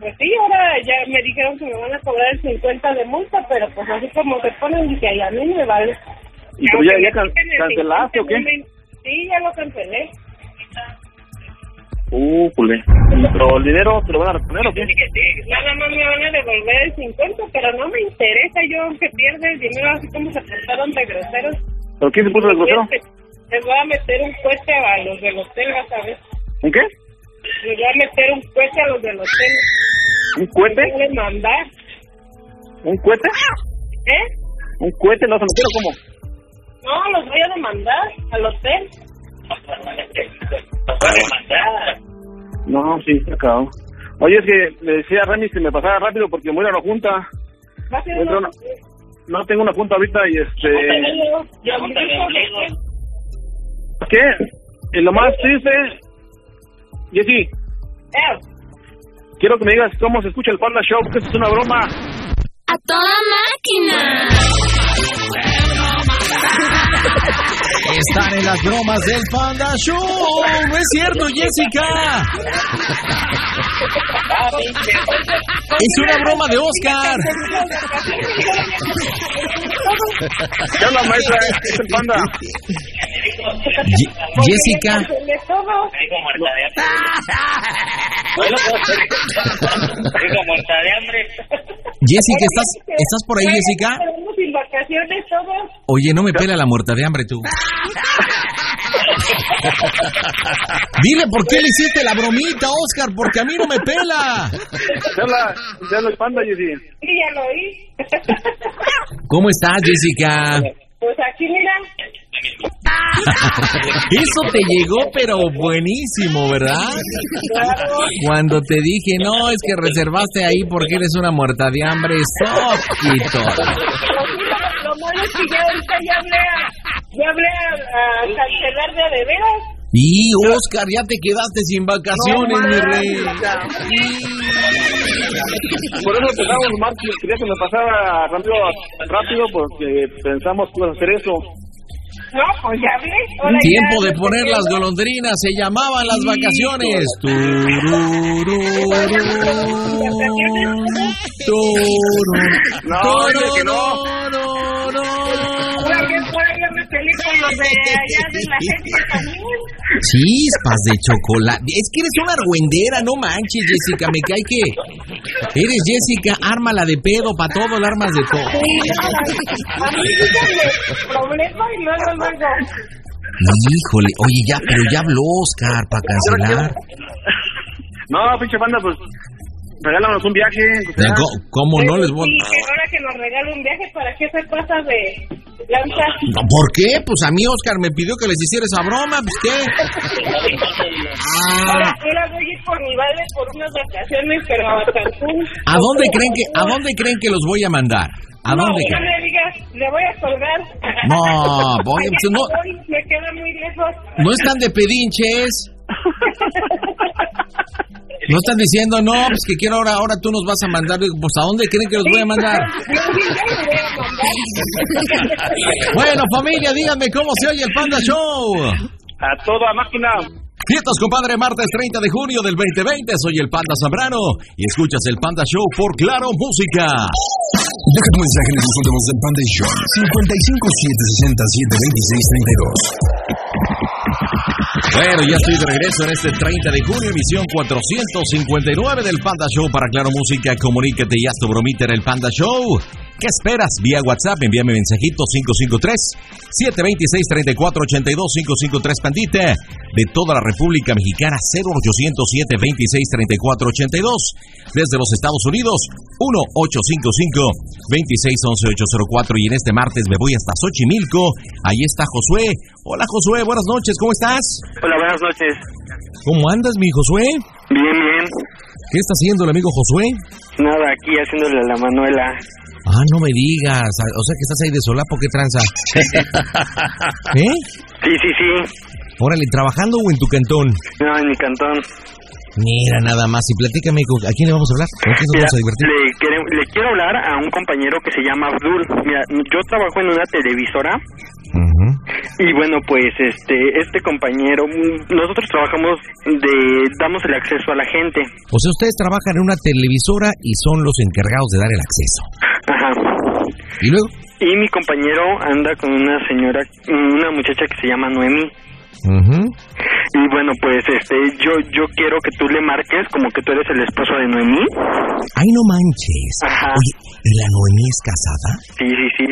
Pues sí, ahora ya me dijeron que me van a cobrar el 50 de multa, pero pues así como se ponen, dije, ay, a mí me vale. ¿Y pero ya, Aunque ya can- cancelaste o 50, qué? me- Sí, ya lo cancelé. Uh, culé. ¿Pero el dinero te lo van a reponer o qué? Nada más me van a devolver el 50, pero no me interesa yo que pierda el dinero así como se portaron de groseros. ¿Pero quién se puso de grosero? Les voy a meter un cohete a los del hotel, vas a ver. ¿Un qué? Les voy a meter un cohete a los del hotel. ¿Un cohete? Voy a mandar. ¿Un cohete? ¿Eh? ¿Un cohete? ¿No se lo quiero cómo? No, los voy a demandar al hotel. No, sí, está acabado. Oye, es que le decía a Remy que me pasara rápido porque voy a la junta. Va a ser Entra una... No tengo una junta ahorita y este... ¿Qué? Y lo más triste... Jessy, Eh, quiero que me digas cómo se escucha el Panda Show, porque esto es una broma. A toda máquina. (laughs) Están en las bromas del Panda Show. No es cierto, Jessica. Es una broma de Oscar. ¿Qué onda, maestra? Es el Panda. Ye- Jessica, cancelé todo. Me dijo muerta de hambre. Me dijo muerta de hambre. Jessica, ¿estás, ¿estás por ahí, Jessica? Vacaciones todos. Oye, no me pela la muerta de hambre tú. (laughs) Dile por qué le hiciste la bromita, Oscar, porque a mí no me pela. ¿Qué habla? ¿Qué habla el Panda, Jessy? Sí, ya lo oí. (laughs) ¿Cómo estás, Jessica? Pues aquí, mira. (laughs) Eso te llegó, pero buenísimo, ¿verdad? Cuando te dije, no, es que reservaste ahí porque eres una muerta de hambre, soquito. Lo, lo malo es que ya ahorita ya hablé a, ya hablé a, a cancelar de de veras. Y Oscar, ya te quedaste sin vacaciones, mi rey. Por eso empezamos martes, quería que me pasara rápido, rápido porque pensamos que ibas a hacer eso. No, pues ya Tiempo ya- de poner las golondrinas, se llamaban las vacaciones. (laughs) Tururú, No, dile que no. Ahora que fuera ya me peleé con los de allá de la agencia también. Chispas de chocolate. Es que eres una argüendera, no manches, Jessica. Me cae que. Eres Jessica, ármala de pedo, para todo armas de todo. Sí, no, a mí díganme problema y luego, luego. Híjole, oye, ya, pero ya habló Oscar para cancelar. No, pinche banda, pues regálanos un viaje. o sea, Co- ¿Cómo no les voy Sí, que ahora que nos regale un viaje, ¿para qué se pasa de lanza? ¿Por qué? Pues a mí Oscar me pidió que les hiciera esa broma, pues qué. Ahora, Ah, ahora voy a ir por mi vale por unas vacaciones, pero a Cancún. ¿A dónde creen que, a dónde creen que los voy a mandar? ¿A no, dónde no creen? me digas, le voy a colgar. No, voy, pues no. (laughs) voy, me queda muy lejos. No están de pedinches. (laughs) No están diciendo, no, pues que quiero ahora, ahora tú nos vas a mandar. Digo, Pues ¿a dónde creen que los voy a mandar? Yo sí, yo le voy a mandar. Bueno, familia, díganme cómo se oye el Panda Show. A toda máquina. Fiestas, compadre, martes 30 de junio del 2020. Soy el Panda Zambrano y escuchas el Panda Show por Claro Música. Deja tu mensaje en de voz del Panda Show. 55 760 726 32. Bueno, ya estoy de regreso en este 30 de junio, emisión 459 del Panda Show para Claro Música. Comunícate y haz tu en el Panda Show. ¿Qué esperas? Vía WhatsApp, envíame mensajito 553-726-3482, 553 Pandita. De toda la República Mexicana, 0800-726-3482. Desde los Estados Unidos, 1-855-2611804. Y en este martes me voy hasta Xochimilco. Ahí está Josué. Hola Josué, buenas noches, ¿cómo estás? Hola, buenas noches. ¿Cómo andas, mi Josué? Bien, bien. ¿Qué está haciendo el amigo Josué? Nada, aquí haciéndole a la Manuela. Ah, no me digas. O sea que estás ahí de solapo, ¿qué tranza? (laughs) ¿Eh? Sí, sí, sí. Órale, ¿trabajando o en tu cantón? No, en mi cantón. Mira, nada más. Y platícame, ¿con- ¿a quién le vamos a hablar? ¿Con quién nos Mira, vamos a divertir? le, quiero hablar a un compañero que se llama Abdul. Mira, yo trabajo en una televisora y bueno, pues este este compañero, mm, nosotros trabajamos de damos el acceso a la gente. O sea, ustedes trabajan en una televisora y son los encargados de dar el acceso. ¿Y luego? Y mi compañero anda con una señora, una muchacha que se llama Noemí. Ujú. Y bueno, pues este yo yo quiero que tú le marques como que tú eres el esposo de Noemí. Ay, no manches. Ajá. Oye, ¿y la Noemí es casada? Sí, sí, sí.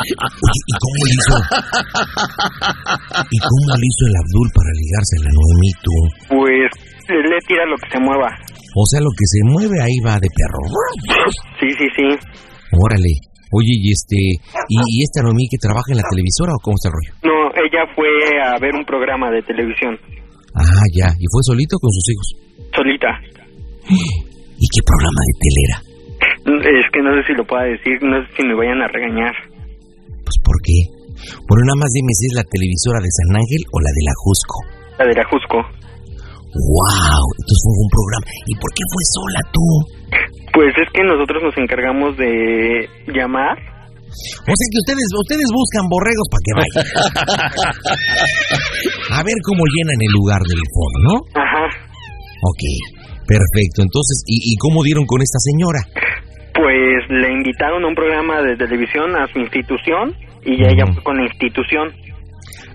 Oye, ¿y cómo le hizo? ¿Y cómo le hizo el Abdul para ligarse a la Noemí, tú? Pues le tira lo que se mueva. O sea, lo que se mueve ahí va de perro. Sí, sí, sí. Órale. Oye, y este, ¿y, y esta Noemí que trabaja en la televisora o cómo está el rollo? No, ella fue a ver un programa de televisión. Ah, ya. ¿Y fue solito o con sus hijos? Solita. (gasps) ¿Y qué programa de tele era? Es que no sé si lo pueda decir, no sé si me vayan a regañar. Pues, ¿por qué? Bueno, nada más dime si es la televisora de San Ángel o la de la Jusco. La de la Jusco. ¡Wow! Entonces fue un programa. ¿Y por qué fue sola tú? Pues es que nosotros nos encargamos de llamar. O sea que ustedes, ustedes buscan borregos para que vayan. (laughs) A ver cómo llenan el lugar del foro, ¿no? Ajá. Ok, perfecto. Entonces, ¿y, y cómo dieron con esta señora? Pues le invitaron a un programa de televisión a su institución y ya ella fue con la institución.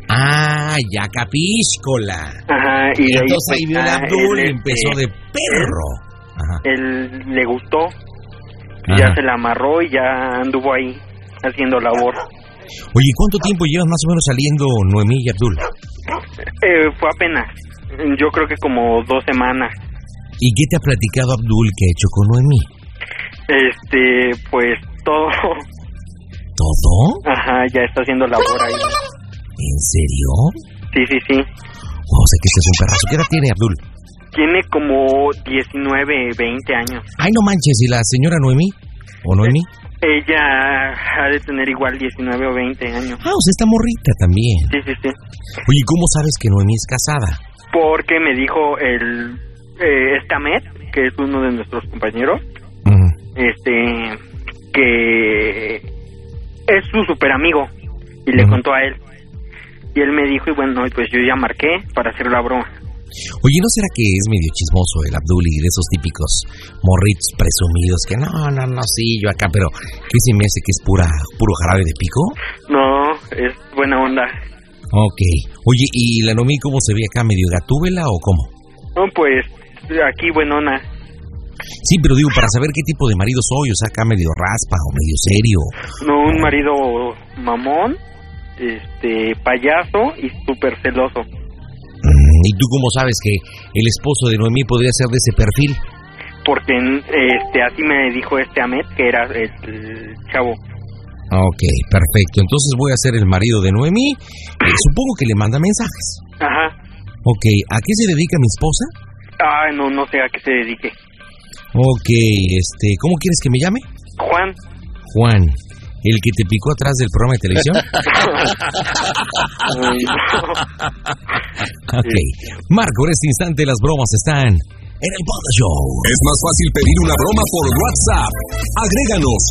Ah, ya capíscola. Ajá. Y de Entonces ahí pues, vio el ah, Abdul él, y empezó este, de perro. Ajá. Él le gustó. Ajá. Ya se la amarró y ya anduvo ahí haciendo labor. Oye, ¿cuánto tiempo llevan más o menos saliendo Noemí y Abdul? Eh, fue apenas. Yo creo que como dos semanas. ¿Y qué te ha platicado Abdul que ha hecho con Noemí? Este, pues todo. todo? Ajá, ya está haciendo labor ahí. ¿En serio? Sí, sí, sí. O sea que este es un perrazo. ¿Qué edad tiene Abdul? Tiene como 19, 20 años. Ay, no manches, ¿y la señora Noemí? ¿O Noemí? Ella ha de tener igual 19 o 20 años. Ah, o sea, está morrita también. Sí, sí, sí. Oye, ¿cómo sabes que Noemí es casada? Porque me dijo el eh, Ahmed, que es uno de nuestros compañeros, Ujú. este que es su super amigo y le Ujú. contó a él. Y él me dijo, y bueno, pues yo ya marqué para hacer la broma. Oye, ¿no será que es medio chismoso el Abdul y de esos típicos morritos presumidos que no, no, no, sí, yo acá, pero ¿qué se me hace que es pura, puro jarabe de pico? No, es buena onda. Ok. Oye, ¿y la Noemí cómo se ve acá? ¿Medio gatúbela o cómo? No, pues aquí buenona. Sí, pero digo, para saber qué tipo de marido soy, o sea, acá medio raspa o medio serio. No, un marido mamón, este payaso y súper celoso. Mm, ¿Y tú cómo sabes que el esposo de Noemí podría ser de ese perfil? Porque este así me dijo este Ahmed, que era el, chavo. Ok, perfecto. Entonces voy a ser el marido de Noemí. Supongo que le manda mensajes. Ajá. Ok, ¿a qué se dedica mi esposa? Ah, no, no sé a qué se dedique. Ok, este, ¿cómo quieres que me llame? Juan. Juan, ¿el que te picó atrás del programa de televisión? (laughs) Ok. Marco, en este instante las bromas están en el Panda Show. Es más fácil pedir una broma por WhatsApp. Agréganos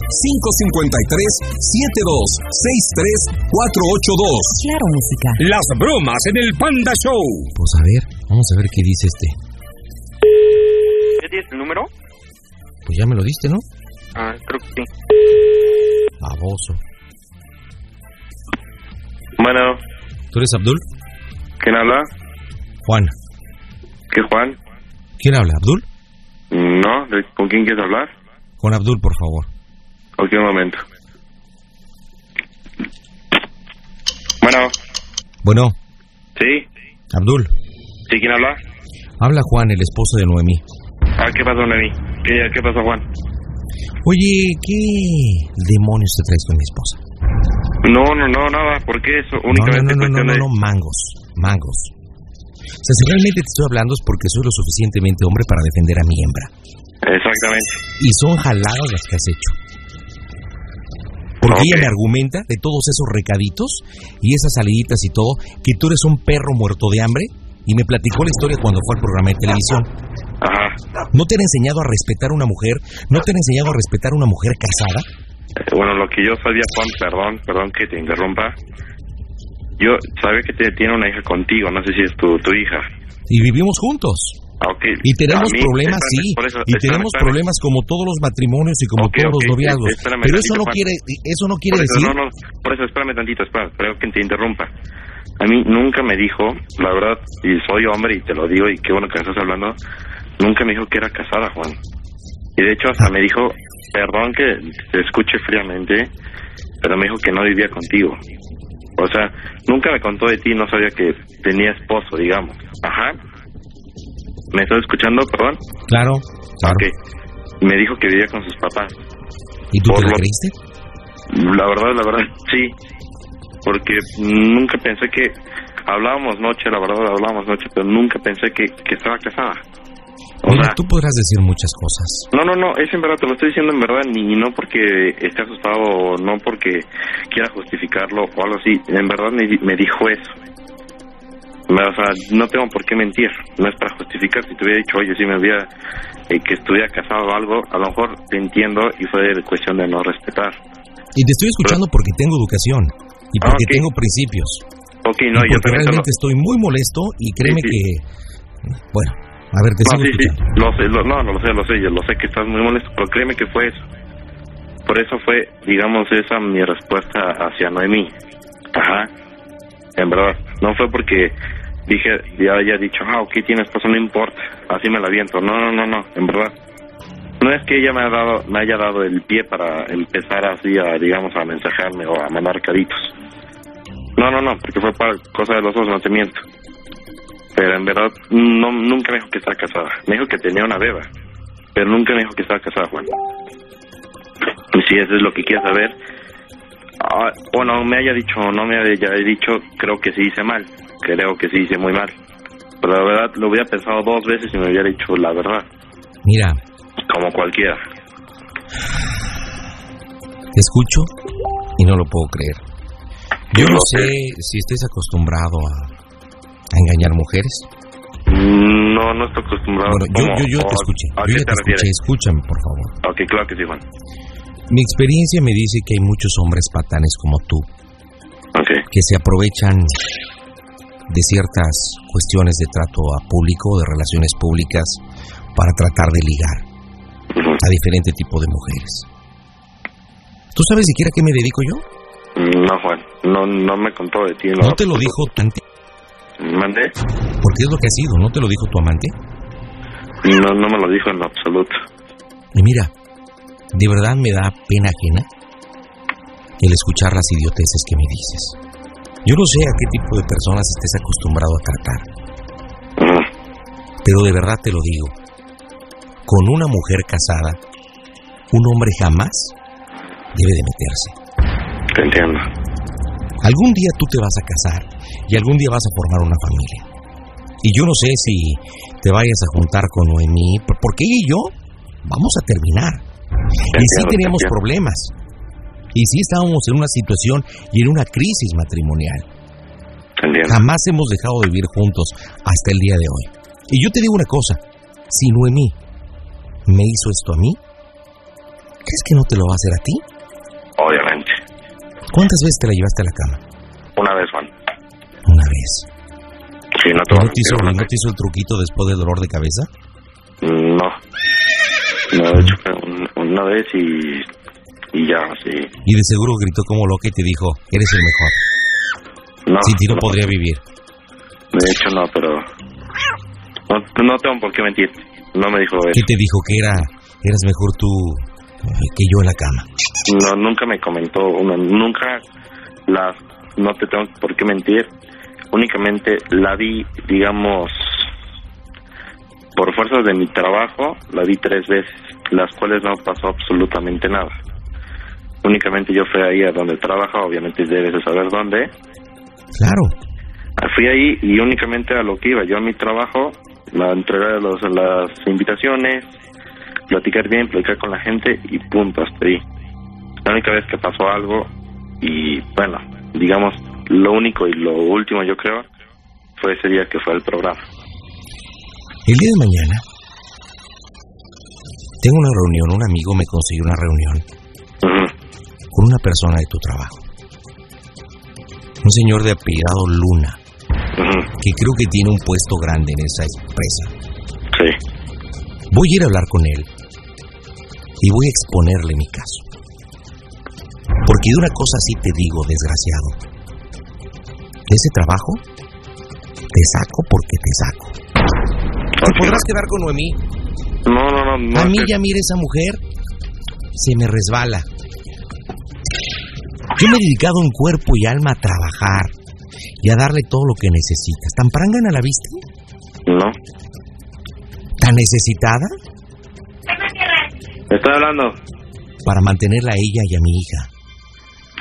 553-7263-482. Claro, música. Las bromas en el Panda Show. Pues a ver, vamos a ver qué dice este. ¿Ya tienes el número? Pues ya me lo diste, ¿no? Ah, creo que sí. Baboso. Bueno, ¿Tú eres Abdul? ¿quién habla? Juan. ¿Qué Juan? ¿Quién habla? ¿Abdul? No, ¿de- ¿con quién quieres hablar? Con Abdul, por favor. Ok, un momento. Bueno, Bueno, ¿sí? Abdul. ¿Sí quién habla? Habla Juan, el esposo de Noemí. Ah, ¿qué pasó, Nemi? ¿Qué, ¿Qué pasó, Juan? Oye, ¿qué demonios te traes con mi esposa? No, no, no, nada, ¿por qué eso? No, no, Únicamente no, no, no, no, de... no, mangos, mangos. O sea, si realmente te estoy hablando es porque soy lo suficientemente hombre para defender a mi hembra. Exactamente. Y son jaladas las que has hecho. Porque ella me argumenta de todos esos recaditos y esas saliditas y todo, que tú eres un perro muerto de hambre y me platicó la historia cuando fue al programa de televisión. Ajá. ¿No te han enseñado a respetar a una mujer? ¿No te han enseñado a respetar a una mujer casada? Eh, Bueno, lo que yo sabía, Juan, perdón, perdón que te interrumpa. Yo sabía que te- tiene una hija contigo, no sé si es tu, tu hija. Y vivimos juntos. Ah, ok. Y tenemos mí, problemas, espérame, sí. eso, y espérame, tenemos espérame. problemas como todos los matrimonios y como todos los noviazgos. Pero eso no quiere, eso no quiere eso, decir. No, no, por eso espérame tantito, espérame, espero que te interrumpa. A mí nunca me dijo, la verdad, y soy hombre y te lo digo y qué bueno que me estás hablando, nunca me dijo que era casada, Juan. Y de hecho hasta me dijo, perdón que te escuche fríamente, pero me dijo que no vivía contigo. O sea, nunca me contó de ti, no sabía que tenía esposo, digamos. Ajá. ¿Me estás escuchando, perdón? Claro, claro. Me dijo que vivía con sus papás. ¿Y tú Por te lo- creíste? La verdad, la verdad, sí. Porque nunca pensé que hablábamos noche, la verdad hablábamos noche, pero nunca pensé que, que estaba casada. O Mira, sea, tú podrás decir muchas cosas. no, no, no, es en verdad, te lo estoy diciendo en verdad, ni no porque esté asustado o no porque quiera justificarlo o algo así. En verdad me, me dijo eso. O sea, no tengo por qué mentir. No es para justificar. Si te hubiera dicho, oye, si me hubiera eh, que estuviera casado o algo, a lo mejor te entiendo y fue cuestión de no respetar. Y te estoy escuchando porque tengo educación y Ah, porque tengo principios. Ok, y no, yo también realmente estoy muy molesto y créeme Sí, sí. que... Bueno, a ver, te No, sigo sí, lo sé, lo- no, no lo sé, lo sé, yo lo sé que estás muy molesto, pero créeme que fue eso. Por eso fue, digamos, esa mi respuesta hacia Noemí. Ajá, en verdad. No fue porque dije, ya haya dicho, ah, ok, tienes razón, no importa, así me la aviento. No, no, no, no, en verdad. No es que ella me, ha dado, me haya dado el pie para empezar así a, digamos, a mensajarme o a mandar caritos. No, no, no, porque fue para cosa de los dos, no te miento. Pero en verdad, no, nunca me dijo que estaba casada. Me dijo que tenía una beba. Pero nunca me dijo que estaba casada, Juan. Y si eso es lo que quieres saber, ah, bueno, me haya dicho o no me haya dicho, creo que sí hice mal. Creo que sí hice muy mal. Pero la verdad, lo hubiera pensado dos veces y me hubiera dicho la verdad. Mira, Como cualquiera. escucho y no lo puedo creer. Yo no sé si estés acostumbrado a, a engañar mujeres. No, no estoy acostumbrado. Bueno, yo, yo, yo te ¿O escuché. ¿A Yo te te escuché. Escúchame, por favor. Ok, claro que sí, Juan. Mi experiencia me dice que hay muchos hombres patanes como tú que se aprovechan de ciertas cuestiones de trato a público, de relaciones públicas, para tratar de ligar a diferente tipo de mujeres. ¿Tú sabes siquiera a qué me dedico yo? Mm, No, Juan. No, no me contó de ti. No te lo dijo tu amante, ¿Mandé? porque es lo que ha sido, ¿no te lo dijo tu amante? No, no me lo dijo en absoluto. Y mira, de verdad me da pena ajena el escuchar las idioteces que me dices. Yo no sé a qué tipo de personas estés acostumbrado a tratar, pero de verdad te lo digo. Con una mujer casada, un hombre jamás debe de meterse. Te entiendo. Algún día tú te vas a casar y algún día vas a formar una familia. Y yo no sé si te vayas a juntar con Noemí, por- porque ella y yo vamos a terminar. Y sí entiendo, teníamos problemas. Y sí estábamos en una situación y en una crisis matrimonial. Jamás hemos dejado de vivir juntos hasta el día de hoy. Y yo te digo una cosa, si Noemí me hizo esto a mí, ¿crees que no te lo va a hacer a ti? Obviamente. ¿Cuántas veces te la llevaste a la cama? Una vez, Juan. Una vez. Sí, no te ¿Y voy a ¿No te, hizo, ¿No te hizo el truquito después del dolor de cabeza? Mm, No. No, de hecho una vez y, y ya, sí. Y de seguro gritó como loca y te dijo, eres el mejor. No, Sin ti no no. podría vivir. De hecho no, pero... No, no tengo por qué mentir. No me dijo ¿Qué eso. te dijo que era, eras mejor tú que yo en la cama? No, nunca me comentó, uno, nunca la... No te tengo por qué mentir. Únicamente la vi, digamos, por fuerzas de mi trabajo, la vi tres veces, las cuales no pasó absolutamente nada. Únicamente yo fui ahí a donde trabaja, obviamente debes de saber dónde. Claro. Fui ahí y únicamente a lo que iba, yo a mi trabajo, la entregar los, las invitaciones, platicar bien, platicar con la gente y punto, hasta ahí. La única vez que pasó algo y bueno, digamos, lo único y lo último yo creo fue ese día que fue el programa. El día de mañana tengo una reunión, un amigo me consiguió una reunión con una persona de tu trabajo. Un señor de apellidado Luna, que creo que tiene un puesto grande en esa empresa. Sí. Voy a ir a hablar con él y voy a exponerle mi caso. Porque de una cosa sí te digo, desgraciado. De ese trabajo, te saco porque te saco. Te podrás quedar con Noemí. No, no, no. no a mí ya mire esa mujer, se me resbala. Yo me he dedicado en cuerpo y alma a trabajar y a darle todo lo que necesitas. ¿Tan prangana la viste? No. ¿Tan necesitada? Estoy hablando. Para mantenerla a ella y a mi hija.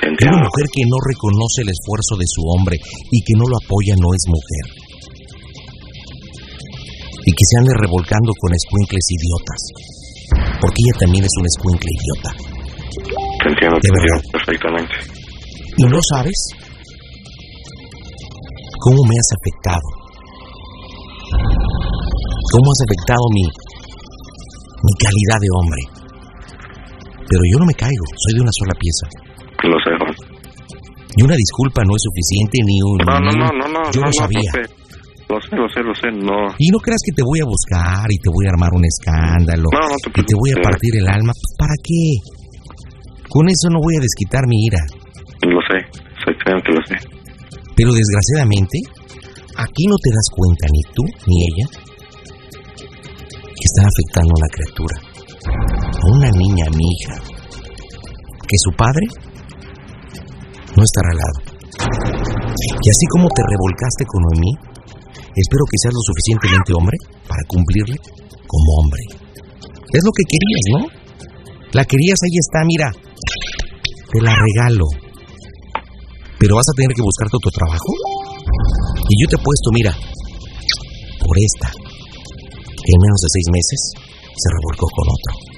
Entiendo. Una mujer que no reconoce el esfuerzo de su hombre y que no lo apoya no es mujer. Y que se ande revolcando con escuincles idiotas. Porque ella también es un escuincle idiota. Te entiendo, te entiendo perfectamente. Y no sabes cómo me has afectado. Cómo has afectado mi, mi calidad de hombre. Pero yo no me caigo, soy de una sola pieza. Lo sé, Juan. Y una disculpa no es suficiente ni un... No, no, no, no, no. Yo no, lo sabía. Lo sé, lo sé, lo sé, no. Y no creas que te voy a buscar y te voy a armar un escándalo No, no te y te voy a partir el alma. Pues, ¿Para qué? Con eso no voy a desquitar mi ira. Lo sé, creo que lo sé. Pero desgraciadamente, aquí no te das cuenta ni tú ni ella que están afectando a una criatura, una niña, a mi hija, que su padre no estará al lado. Y así como te revolcaste con Noemí, espero que seas lo suficientemente hombre para cumplirle como hombre. Es lo que querías, ¿no? La querías, ahí está, mira. Te la regalo. Pero vas a tener que buscarte otro trabajo. Y yo te puesto, mira, por esta, que en menos de seis meses se revolcó con otro.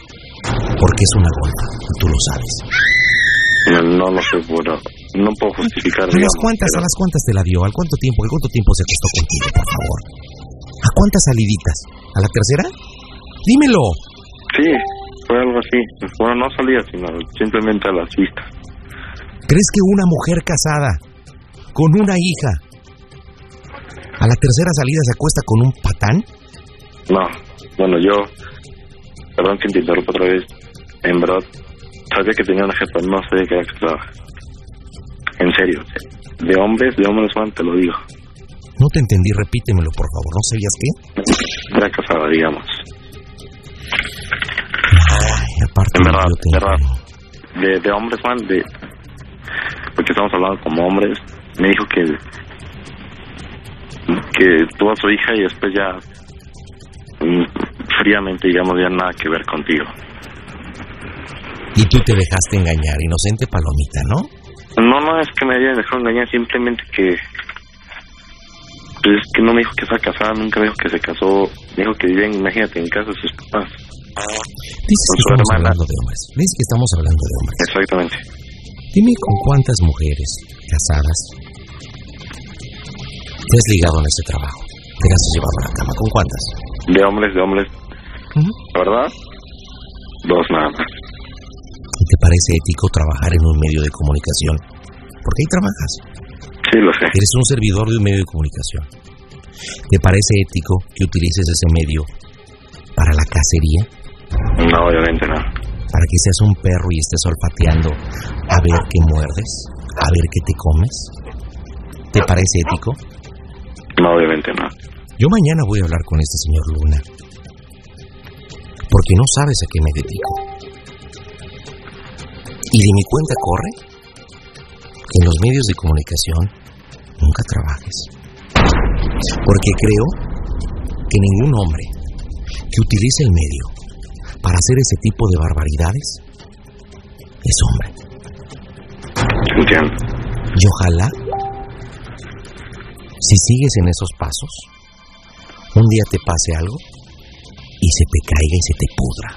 Porque es una golfa, y tú lo sabes. No, no lo sé, bueno, no puedo justificar. ¿A las cuántas, a las cuántas te la dio? ¿Al cuánto tiempo? ¿Qué cuánto tiempo se acostó contigo, por favor? ¿A cuántas saliditas? ¿A la tercera? Dímelo. Sí, fue algo así. Bueno, no salía, sino simplemente a las vistas. ¿Crees que una mujer casada con una hija a la tercera salida se acuesta con un patán? No, bueno, yo, perdón que te interrumpa otra vez, en verdad, sabía que tenía una jefa, no sé de qué era casada. En serio, de hombres, de hombres, Juan, te lo digo. No te entendí, repítemelo, por favor. ¿No sabías qué? Era casada, digamos. Ay, aparte En verdad, en verdad. De, de hombres, Juan, de... Porque estamos hablando como hombres, me dijo que... Que tuvo a su hija y después ya... Fríamente, digamos, ya nada que ver contigo. Y tú te dejaste engañar, inocente palomita, ¿no? No, no es que me haya dejado engañar, simplemente que... Pues es que no me dijo que estaba casada, nunca me dijo que se casó. Me dijo que viven, imagínate, en casa de sus papás. Dices que estamos hermana. hablando de hombres. Dices que estamos hablando de hombres. Exactamente. Dime con cuántas mujeres casadas te has ligado en ese trabajo. Te has llevado a la cama. ¿Con cuántas? De hombres, de hombres, verdad, dos nada más. ¿Y te parece ético trabajar en un medio de comunicación? Porque ahí trabajas. Sí, lo sé. Eres un servidor de un medio de comunicación. ¿Te parece ético que utilices ese medio para la cacería? No, obviamente no. Para que seas un perro y estés olfateando a ver qué muerdes, a ver qué te comes. ¿Te parece ético? No, obviamente no. Yo mañana voy a hablar con este señor Luna. Porque no sabes a qué me dedico. Y de mi cuenta corre que en los medios de comunicación nunca trabajes. Porque creo que ningún hombre que utilice el medio para hacer ese tipo de barbaridades es hombre. Y ojalá, si sigues en esos pasos, un día te pase algo y se te caiga y se te pudra.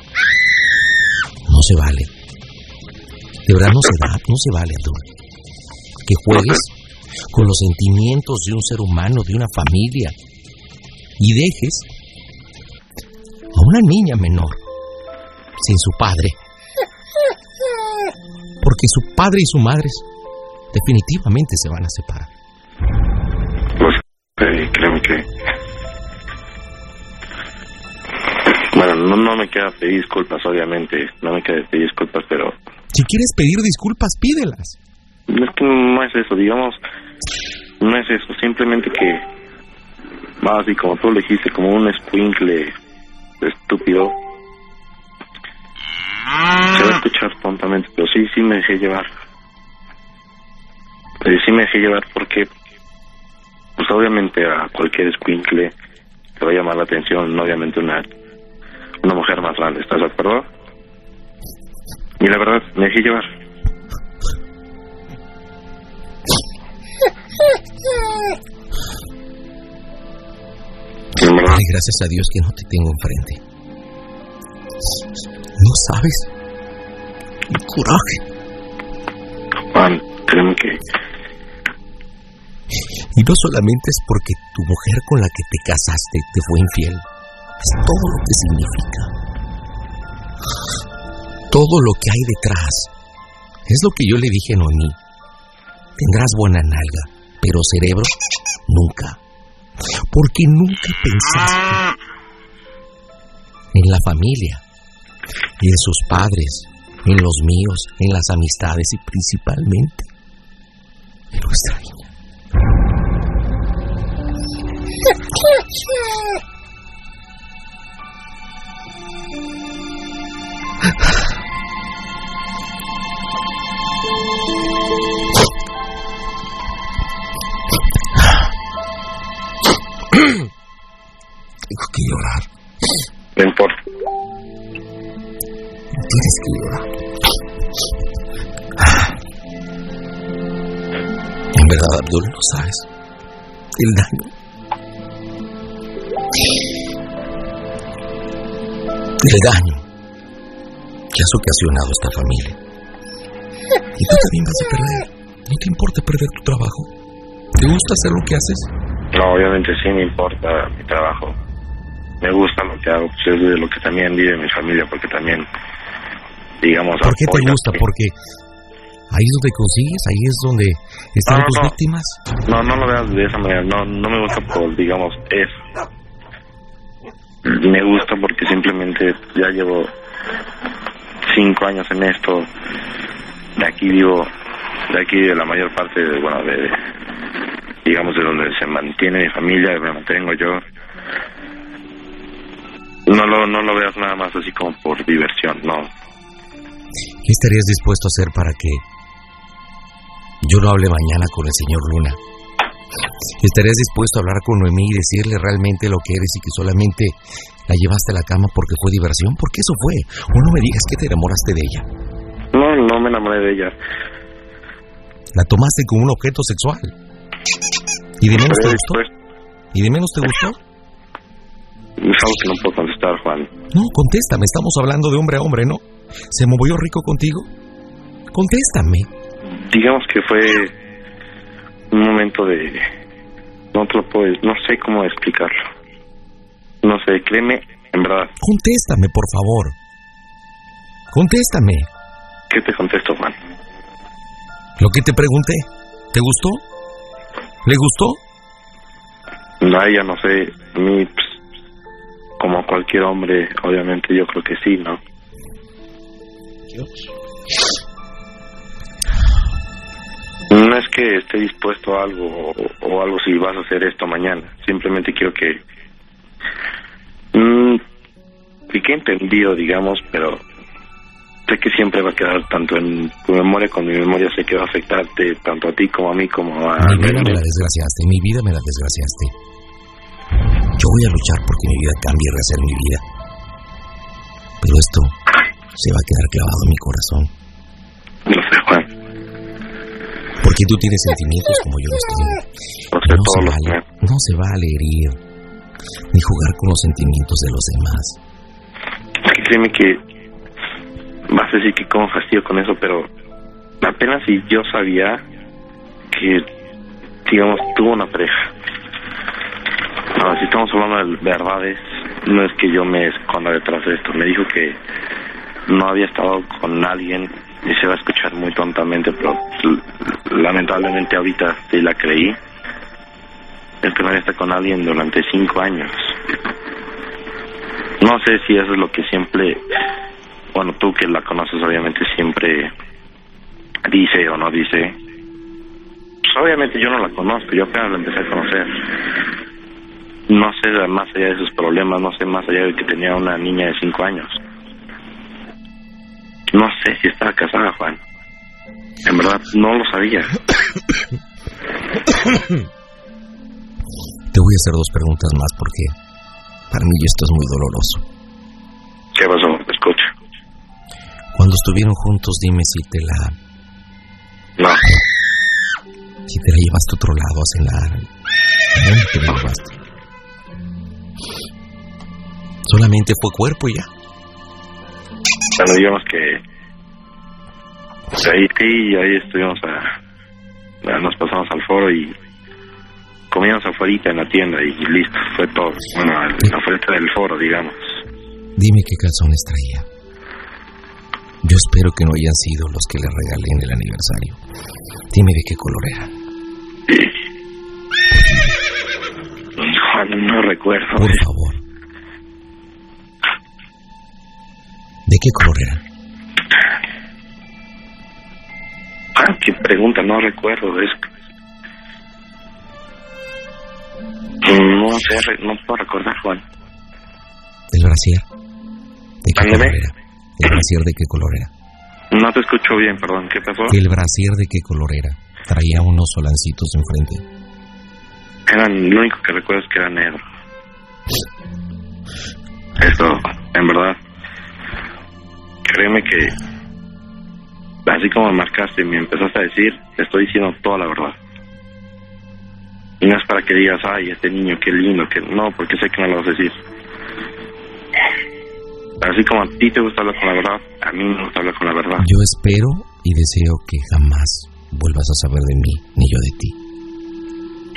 No se vale. De verdad no se da, no se vale, Abdul. Que juegues con los sentimientos de un ser humano, de una familia, y dejes a una niña menor sin su padre. Porque su padre y su madre definitivamente se van a separar. Pues, eh, créeme que... Bueno, no, no me queda pedir disculpas, obviamente. No me queda pedir disculpas, pero... Si quieres pedir disculpas, pídelas. Es que no es eso, digamos... No es eso, simplemente que... Va así como tú lo dijiste, como un escuincle estúpido. Se va a escuchar tontamente, pero sí, sí me dejé llevar. Pero sí me dejé llevar porque, pues obviamente a cualquier escuincle te va a llamar la atención, obviamente una, una mujer más grande, ¿estás de acuerdo? Y la verdad, me dejé llevar. Ay, gracias a Dios que no te tengo enfrente. No sabes el coraje. Juan, créeme que Y no solamente es porque tu mujer con la que te casaste te fue infiel. Es todo lo que significa. Todo lo que hay detrás. Es lo que yo le dije a Noemí. Tendrás buena nalga, pero cerebro nunca. Porque nunca pensaste en la familia, en sus padres, en los míos, en las amistades y principalmente en nuestra hija. (laughs) Tengo que llorar. no importa. Tienes que llorar. verdad, Abdul, no sabes. El daño. El daño que has ocasionado a esta familia. Y tú también vas a perder. ¿No te importa perder tu trabajo? ¿Te gusta hacer lo que haces? No, obviamente sí me importa mi trabajo. Me gusta lo que hago, pues es de lo que también vive mi familia, porque también, digamos... ¿Por qué te gusta? Porque ahí es donde consigues, ahí es donde están No, no, tus no. víctimas. No, no lo veas de esa manera. No, no me gusta por, digamos, eso. Me gusta porque simplemente ya llevo cinco años en esto. De aquí vivo, de aquí de la mayor parte, de, bueno, de, digamos, de donde se mantiene mi familia, me mantengo yo. No lo, no lo veas nada más así como por diversión, no. ¿Qué estarías dispuesto a hacer para que yo no hable mañana con el señor Luna? ¿Estarías dispuesto a hablar con Noemí y decirle realmente lo que eres y que solamente la llevaste a la cama porque fue diversión? Porque eso fue. O no me digas que te enamoraste de ella. No, no me enamoré de ella. La tomaste como un objeto sexual. ¿Y de menos te gustó? ¿Y de menos te gustó? es algo que no puedo contestar, Juan. No, contéstame. Estamos hablando de hombre a hombre, ¿no? ¿Se movió rico contigo? Contéstame. digamos que fue un momento de no te lo puedo no sé cómo explicarlo no sé créeme en verdad Contéstame, por favor. Contéstame. ¿qué te contesto Juan? Lo que te pregunté. ¿Te gustó? ¿Le gustó? no ella no sé a mí pues, como cualquier hombre obviamente yo creo que sí no no es que esté dispuesto a algo o, o algo si vas a hacer esto mañana simplemente quiero que mm, y que he entendido digamos pero sé que siempre va a quedar tanto en tu memoria como en mi memoria sé que va a afectarte tanto a ti como a mí como a Mi vida me la desgraciaste, mi vida me la desgraciaste. Yo voy a luchar porque mi vida cambie y rehacer mi vida. Pero esto se va a quedar clavado en mi corazón. no sé Juan Porque tú tienes sentimientos como yo los tengo. no No se vale, no se vale herir, ni jugar con los sentimientos de los demás. Es que créeme que vas a decir que como fastidio con eso, pero apenas si yo sabía que, digamos, tuvo una pareja. Ahora, si estamos hablando de verdades, no es que yo me esconda detrás de esto. Me dijo que no había estado con alguien y se va a escuchar muy tontamente, pero lamentablemente ahorita sí la creí. Es que no estado con alguien durante cinco años. No sé si eso es lo que siempre, bueno, tú que la conoces obviamente siempre dice o no dice. Pues obviamente yo no la conozco, yo apenas la empecé a conocer. No sé más allá de sus problemas, no sé más allá de que tenía una niña de cinco años. No sé si estaba casada, Juan. En verdad, no lo sabía. Te voy a hacer dos preguntas más porque para mí esto es muy doloroso. ¿Qué pasó? Escucha. Cuando estuvieron juntos, dime si te la, No, si te la llevaste a otro lado a cenar. ¿A dónde te la llevaste? Solamente fue cuerpo y ya. Bueno, digamos que pues ahí sí, ahí estuvimos a, a- nos pasamos al foro y comíamos afuera en la tienda y listo, fue todo. Bueno, al- afuera del foro, digamos. Dime qué calzones traía. Yo espero que no hayan sido los que le regalé en el aniversario. Dime de qué color eran. (laughs) Juan, no recuerdo. Por favor. ¿De qué color eran? Ah, qué pregunta, no recuerdo. Es... No sé, no puedo recordar, Juan. ¿El brasier? ¿De qué color era? ¿El brasier de qué color era? No te escucho bien, perdón. ¿Qué pasó? ¿El brasier de qué color era? Traía unos solancitos enfrente. Eran, lo único que recuerdo es que era negro. Esto, en verdad, créeme que así como me marcaste y me empezaste a decir, te estoy diciendo toda la verdad. no es para que digas, ay, este niño, qué lindo, que no, porque sé que no lo vas a decir. Así como a ti te gusta hablar con la verdad, a mí me gusta hablar con la verdad. Yo espero y deseo que jamás vuelvas a saber de mí, ni yo de ti.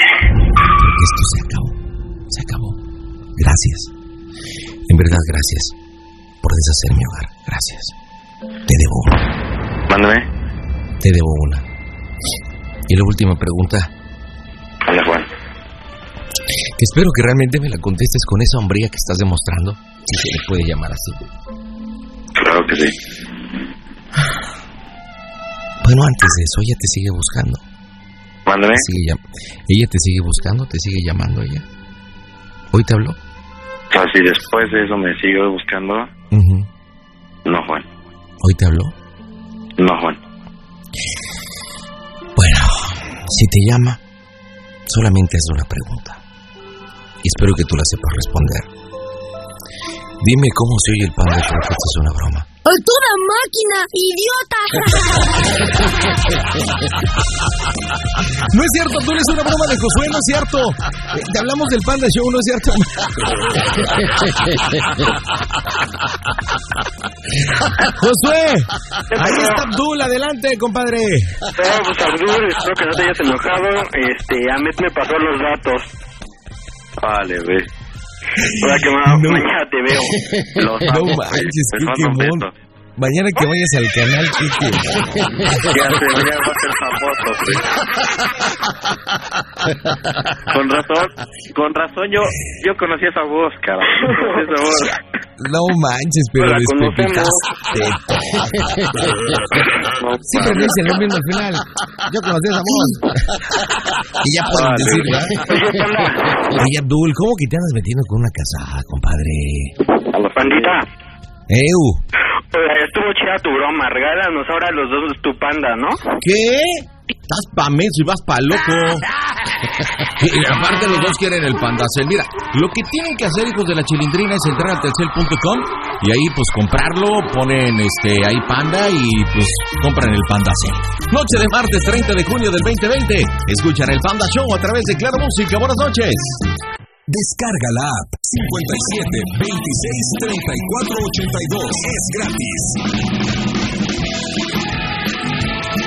Esto se acabó. Se acabó. Gracias. En verdad, gracias por deshacer mi hogar. Gracias. Te debo una. Mándame. Te debo una. Y la última pregunta, Hola, Juan. espero que realmente me la contestes con esa hombría que estás demostrando, si se le puede llamar así. Claro que sí. Bueno, antes de eso, ella te sigue buscando. Mándame. Sigue ella te sigue buscando, te sigue llamando ella. ¿Hoy te habló? O sea, si después de eso me sigo buscando, No, Juan. ¿Hoy te habló? No, Juan. Bueno, si te llama, solamente haz una pregunta. Y espero que tú la sepas responder. Dime cómo se oye el pan de es una broma. ¡Ay, toda máquina, idiota! No es cierto, tú eres una broma de Josué, no es cierto. Eh, Te hablamos del Panda Show, no es cierto. Josué, ahí está Abdul, adelante, compadre. Pues Abdul, espero que no te hayas enojado. Este, Ahmed me pasó los datos. Vale, ve. Para que ma- mañana te veo. (laughs) Los No manches, qué Mañana que vayas al canal, quemón. Ya ya va a ser famoso. con razón, con razón yo yo conocí esa voz, cara. Conocí esa voz. No manches, pero La. Siempre me dicen lo mismo al final. Yo conocí esa voz. y ya pueden Vale. decir, ¿verdad? Oye, Abdul, ¿cómo que te andas metiendo con una casada, compadre? pandita. Eu, estuvo chida tu broma. Regálanos ahora los dos tu panda, ¿no? ¿qué? Estás pa' menso y vas pa' loco. (laughs) Y aparte los dos quieren el pandacel. Mira, lo que tienen que hacer, hijos de la chilindrina, es entrar a telcel.com y ahí pues comprarlo, ponen este ahí panda y pues compran el pandacel. Noche de martes 30 de junio del 2020. Escuchan el Panda Show a través de Claro Música. Buenas noches. Descarga la app 57 26 34 82. Es gratis.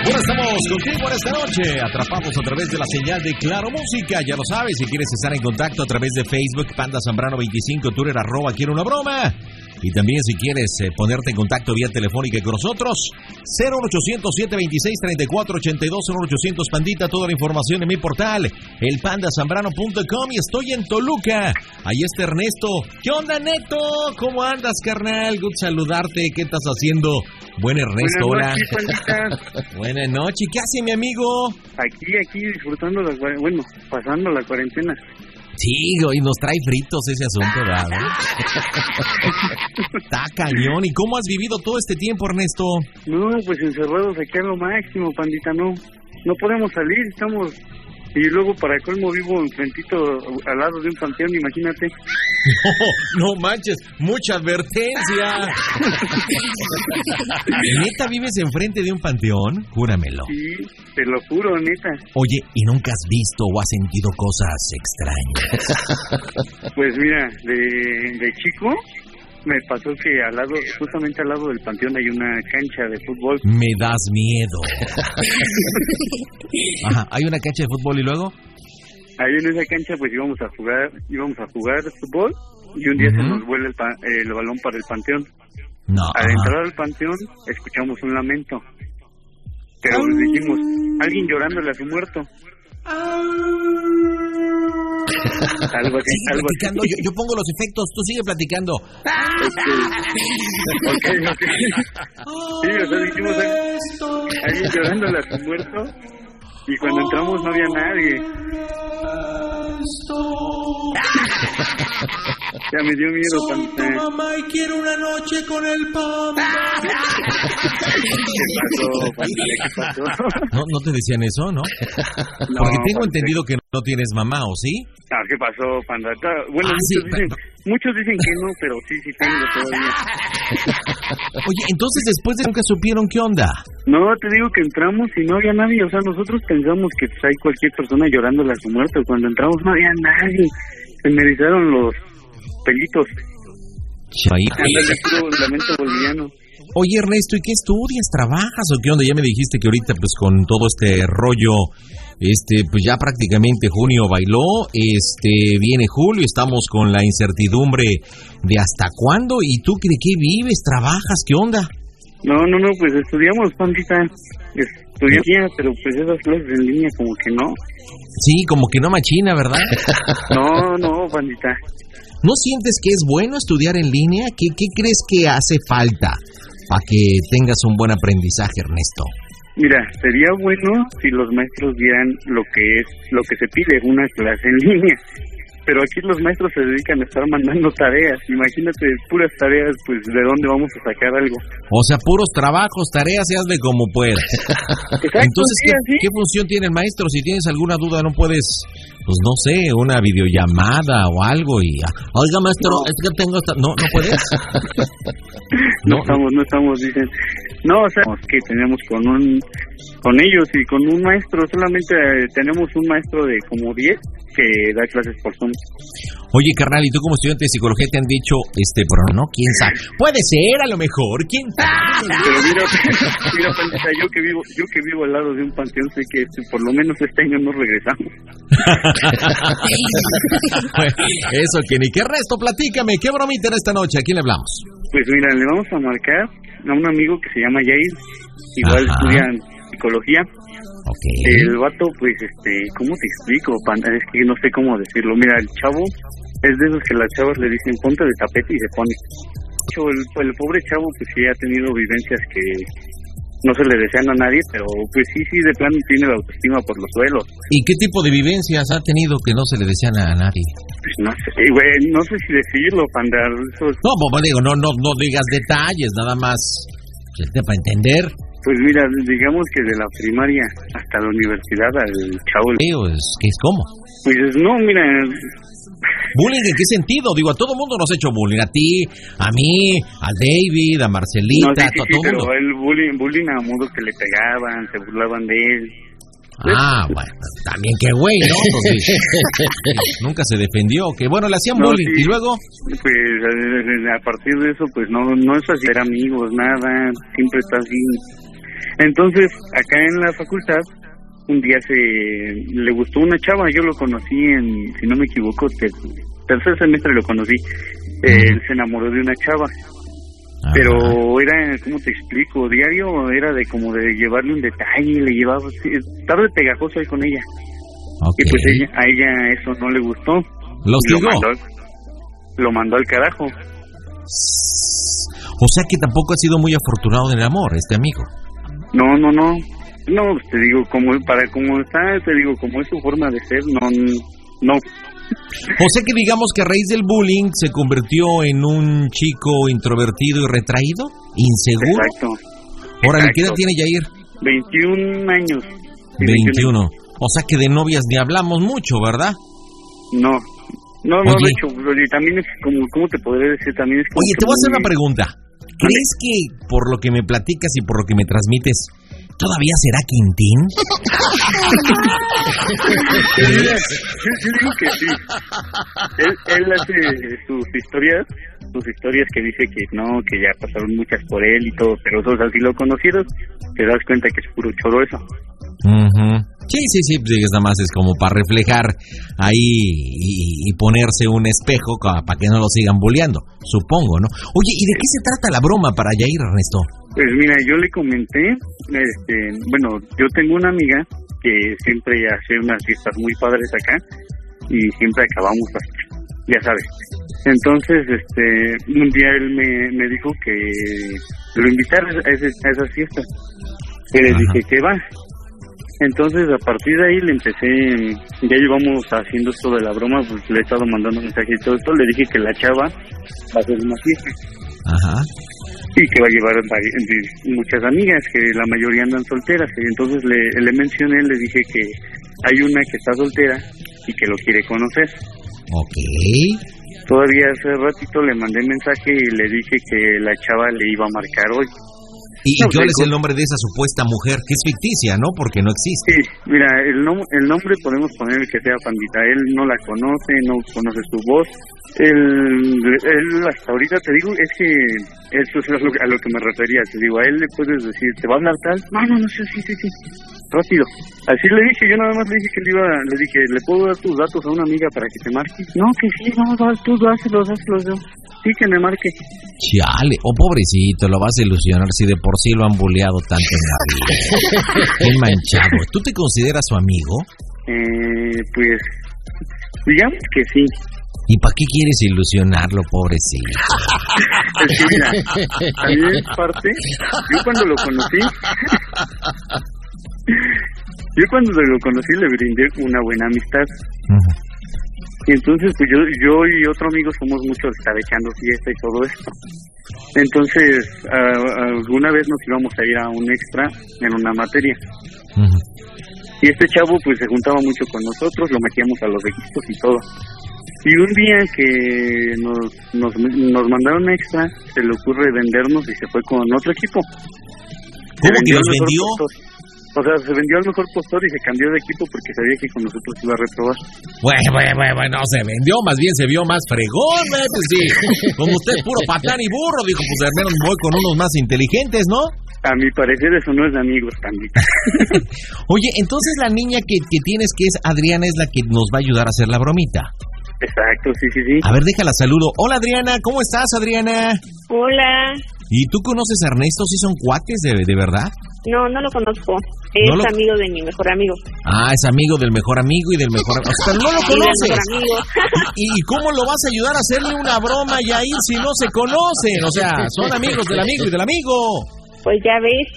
Bueno, estamos contigo en esta noche. Atrapamos a través de la señal de Claro Música. Ya lo sabes, si quieres estar en contacto a través de Facebook, Panda Zambrano 25, Twitter, quiero una broma. Y también si quieres eh, ponerte en contacto vía telefónica con nosotros, 01800 726 3482 01800 Pandita, toda la información en mi portal, elpandasambrano.com y estoy en Toluca. Ahí está Ernesto. ¿Qué onda, Neto? ¿Cómo andas, carnal? Good saludarte. ¿Qué estás haciendo? Buen Ernesto, Buenas hola. (laughs) Buenas noches, ¿qué hace mi amigo? Aquí, aquí disfrutando la cuarentena, bueno, pasando la cuarentena. Sí, y nos trae fritos ese asunto, ¿verdad? (laughs) Está cañón. ¿Y cómo has vivido todo este tiempo, Ernesto? No, pues encerrados aquí a lo máximo, pandita, no. No podemos salir, estamos... Y luego para colmo vivo enfrentito al lado de un panteón, imagínate. No, (laughs) no manches, mucha advertencia. (laughs) ¿Neta vives enfrente de un panteón? Júramelo. Sí, te lo juro, neta. Oye, ¿y nunca has visto o has sentido cosas extrañas? Pues mira, de, de chico me pasó que al lado, justamente al lado del panteón hay una cancha de fútbol. Me das miedo. (laughs) Ajá, ¿hay una cancha de fútbol y luego? Ahí en esa cancha pues íbamos a jugar, íbamos a jugar fútbol y un día se nos vuela el, pa- el balón para el panteón. No. Al entrar al panteón escuchamos un lamento. Pero dijimos, alguien llorándole a su muerto. (laughs) Algo así, Sigue algo platicando, así. yo, yo pongo los efectos, tú sigue platicando. (laughs) Ok, ok. Sí, o sea, dijimos, "Alguien- llorándole a su muerto. Y cuando entramos no había nadie. Ya me dio miedo, pandita. mamá y quiero una noche con el panda. ¿Qué pasó, pandita? ¿Qué pasó? ¿No, ¿No te decían eso, no? No, Porque tengo entendido que no tienes mamá, ¿o sí? Ah, ¿qué pasó, panda? Bueno, Ah, sí, muchos, dicen, muchos dicen que no, pero sí, sí tengo todavía. Oye, entonces después de nunca supieron qué onda. No, te digo que entramos y no había nadie. O sea, nosotros pensamos que pues, hay cualquier persona llorando a su muerte. Cuando entramos no había nadie. Se me erizaron los pelitos. Lamento boliviano. Oye, Ernesto, ¿y qué estudias? ¿Trabajas o qué onda? Ya me dijiste que ahorita, pues, con todo este rollo, este, pues ya prácticamente junio bailó, este, viene julio, estamos con la incertidumbre de hasta cuándo, y tú de qué vives, trabajas, ¿qué onda? No, no, no, pues estudiamos, pandita. Estudié, pero pues esas clases en línea como que no. Sí, como que no machina, ¿verdad? (laughs) No, no, pandita. ¿No sientes que es bueno estudiar en línea? ¿Qué, qué crees que hace falta para que tengas un buen aprendizaje, Ernesto? Mira, sería bueno si los maestros vieran lo que es, lo que se pide en una clase en línea. Pero aquí los maestros se dedican a estar mandando tareas. Imagínate, puras tareas, pues, ¿de dónde vamos a sacar algo? O sea, puros trabajos, tareas y hazle como puedas. (laughs) Exacto, Entonces, sí, ¿qué, así. qué función tiene el maestro? Si tienes alguna duda, no puedes, pues no sé, una videollamada o algo y... ah, Oiga, maestro, es que tengo esta... No, no puedes. (laughs) No, No, estamos, no estamos, dicen. No, o sea, que tenemos con un, con ellos y con un maestro, solamente tenemos un maestro de como 10 que da clases por Zoom. Oye, carnal, ¿y tú como estudiante de psicología te han dicho, este, pero no, quién sabe? Puede ser, a lo mejor, quién sabe. Pero mira, (laughs) mira, yo que vivo, yo que vivo al lado de un panteón sé que por lo menos este año no regresamos. (laughs) Eso, que ni qué resto, platícame, ¿qué bromita en esta noche? ¿A quién le hablamos? Pues mira, le vamos a marcar a un amigo que se llama Jair, igual Ajá. estudia psicología. El vato, pues, este, ¿cómo te explico? panda? Es que no sé cómo decirlo. Mira, el chavo es de esos que las chavas le dicen ponte de tapete y se pone. El, el pobre chavo, pues sí ha tenido vivencias que no se le desean a nadie, pero pues sí, sí, de plano tiene la autoestima por los suelos. ¿Y qué tipo de vivencias ha tenido que no se le desean a nadie? Pues no sé, güey, no sé si decirlo, panda. Eso es- No, pues digo, no, no, no digas detalles, nada más, para entender. pues mira, digamos que de la primaria hasta la universidad al chavo. Es, ¿qué es cómo? Pues no, mira, ¿Bullying en qué sentido? Digo, a todo mundo nos ha hecho bullying. A ti, a mí, a David, a no, Marcelita, sí, sí, a sí, todo pero mundo. el bullying, bullying a modo que le pegaban, se burlaban de él. Ah, (laughs) bueno, también qué güey, ¿no? (laughs) Pues, sí. (laughs) Nunca se defendió. Que bueno, le hacían No, bullying. sí. Y luego, Pues a partir de eso, pues no, no es así, ser amigos, nada, siempre está así. Entonces, acá en la facultad, un día se le gustó una chava, yo lo conocí en, si no me equivoco, te- tercer semestre lo conocí. Él se enamoró de una chava, pero era, ¿cómo te explico? Diario era de como de llevarle un detalle, le llevaba, sí, estaba de pegajoso ahí con ella. Y pues ella, a ella eso no le gustó. ¿Lo lo mandó, lo mandó al carajo. O sea que tampoco ha sido muy afortunado en el amor, este amigo. No, no, no. No, pues, te digo, como para como está, te digo, como es su forma de ser, no, no. O sea que digamos que a raíz del bullying se convirtió en un chico introvertido y retraído, inseguro. Exacto. Órale, ¿qué edad tiene Yair? 21 años. Sí, 21. O sea que de novias ni hablamos mucho, ¿verdad? No. No, no, Oye. de hecho, y también es como, ¿cómo te podré decir? También es como Oye, te voy a hacer una pregunta. ¿Crees que por lo que me platicas y por lo que me transmites, todavía será Quintín? Yo digo que sí. Él, él hace sus historias, sus historias que dice que no, que ya pasaron muchas por él y todo, pero o sea, si lo conocieras, te das cuenta que es puro choro eso. Ujú. Sí, sí, sí, pues es nada más es como para reflejar ahí y, y ponerse un espejo para que no lo sigan bulleando, supongo, ¿no? Oye, ¿y de qué se trata la broma para Yair, Ernesto? Pues mira, yo le comenté, este, bueno, yo tengo una amiga que siempre hace unas fiestas muy padres acá y siempre acabamos hasta, ya sabes. Entonces, este, un día él me, me dijo que lo invitara a, ese- a esas fiestas. Y le dije que va. Entonces, a partir de ahí le empecé, ya llevamos haciendo esto de la broma, pues le he estado mandando mensajes y todo esto. Le dije que la chava va a hacer una fiesta Ajá. y que va a llevar muchas amigas, que la mayoría andan solteras. Y entonces le, le mencioné, le dije que hay una que está soltera y que lo quiere conocer. Ok. Todavía hace ratito le mandé mensaje y le dije que la chava le iba a marcar hoy. ¿Y, No, cuál es el nombre de esa supuesta mujer? Que es ficticia, ¿no? Porque no existe. Sí, mira, el, nom- el nombre podemos poner el que sea pandita. Él no la conoce, no conoce su voz. Él, él hasta ahorita te digo, es que eso es a lo, a lo que me refería. Te digo, a él le puedes decir, ¿te va a hablar tal? No, no, no, sí, sí, sí, sí. Rápido. Así le dije, yo nada más le dije que le iba, le dije, ¿le puedo dar tus datos a una amiga para que te marque? No, que sí, no, tú dáselos, dáselos. yo. Sí, que me marque. Chale, oh pobrecito, lo vas a ilusionar si de por sí lo han buleado tanto en la vida. (laughs) Qué manchado. ¿Tú te consideras su amigo? Eh, pues, digamos que sí. ¿Y para qué quieres ilusionarlo, pobrecito? Es que mira, también es parte. Yo cuando lo conocí, yo cuando lo conocí le brindé una buena amistad. Y entonces, pues yo, yo y otro amigo somos muchos de estar echando fiesta y todo esto. Entonces, alguna vez nos íbamos a ir a un extra en una materia. Y este chavo, pues se juntaba mucho con nosotros, lo metíamos a los equipos y todo. Y un día que nos, nos, nos mandaron extra, se le ocurre vendernos y se fue con otro equipo. ¿Cómo que los vendió? O sea, se vendió al mejor postor y se cambió de equipo porque sabía que con nosotros iba a reprobar. Bueno, bueno, bueno, bueno, se vendió, más bien se vio más fregón, ¿eh? Pues sí. Como usted es puro patán y burro, dijo, pues al menos voy con unos más inteligentes, ¿no? A mi parecer eso no es de amigos, Pandita. (laughs) Oye, entonces la niña que, que tienes, que es Adriana, es la que nos va a ayudar a hacer la bromita. Exacto, sí, sí, sí. A ver, déjala saludo. Hola, Adriana, ¿cómo estás, Adriana? Hola. ¿Y tú conoces a Ernesto? ¿Sí son cuates de, de verdad? No, no lo conozco. Es No lo- amigo de mi mejor amigo. Ah, es amigo del mejor amigo y del mejor... O sea, no lo (laughs) conoces. amigo. ¿Y, y cómo lo vas a ayudar a hacerle una broma y ahí si no se conocen? O sea, son amigos del amigo y del amigo. Pues ya ves.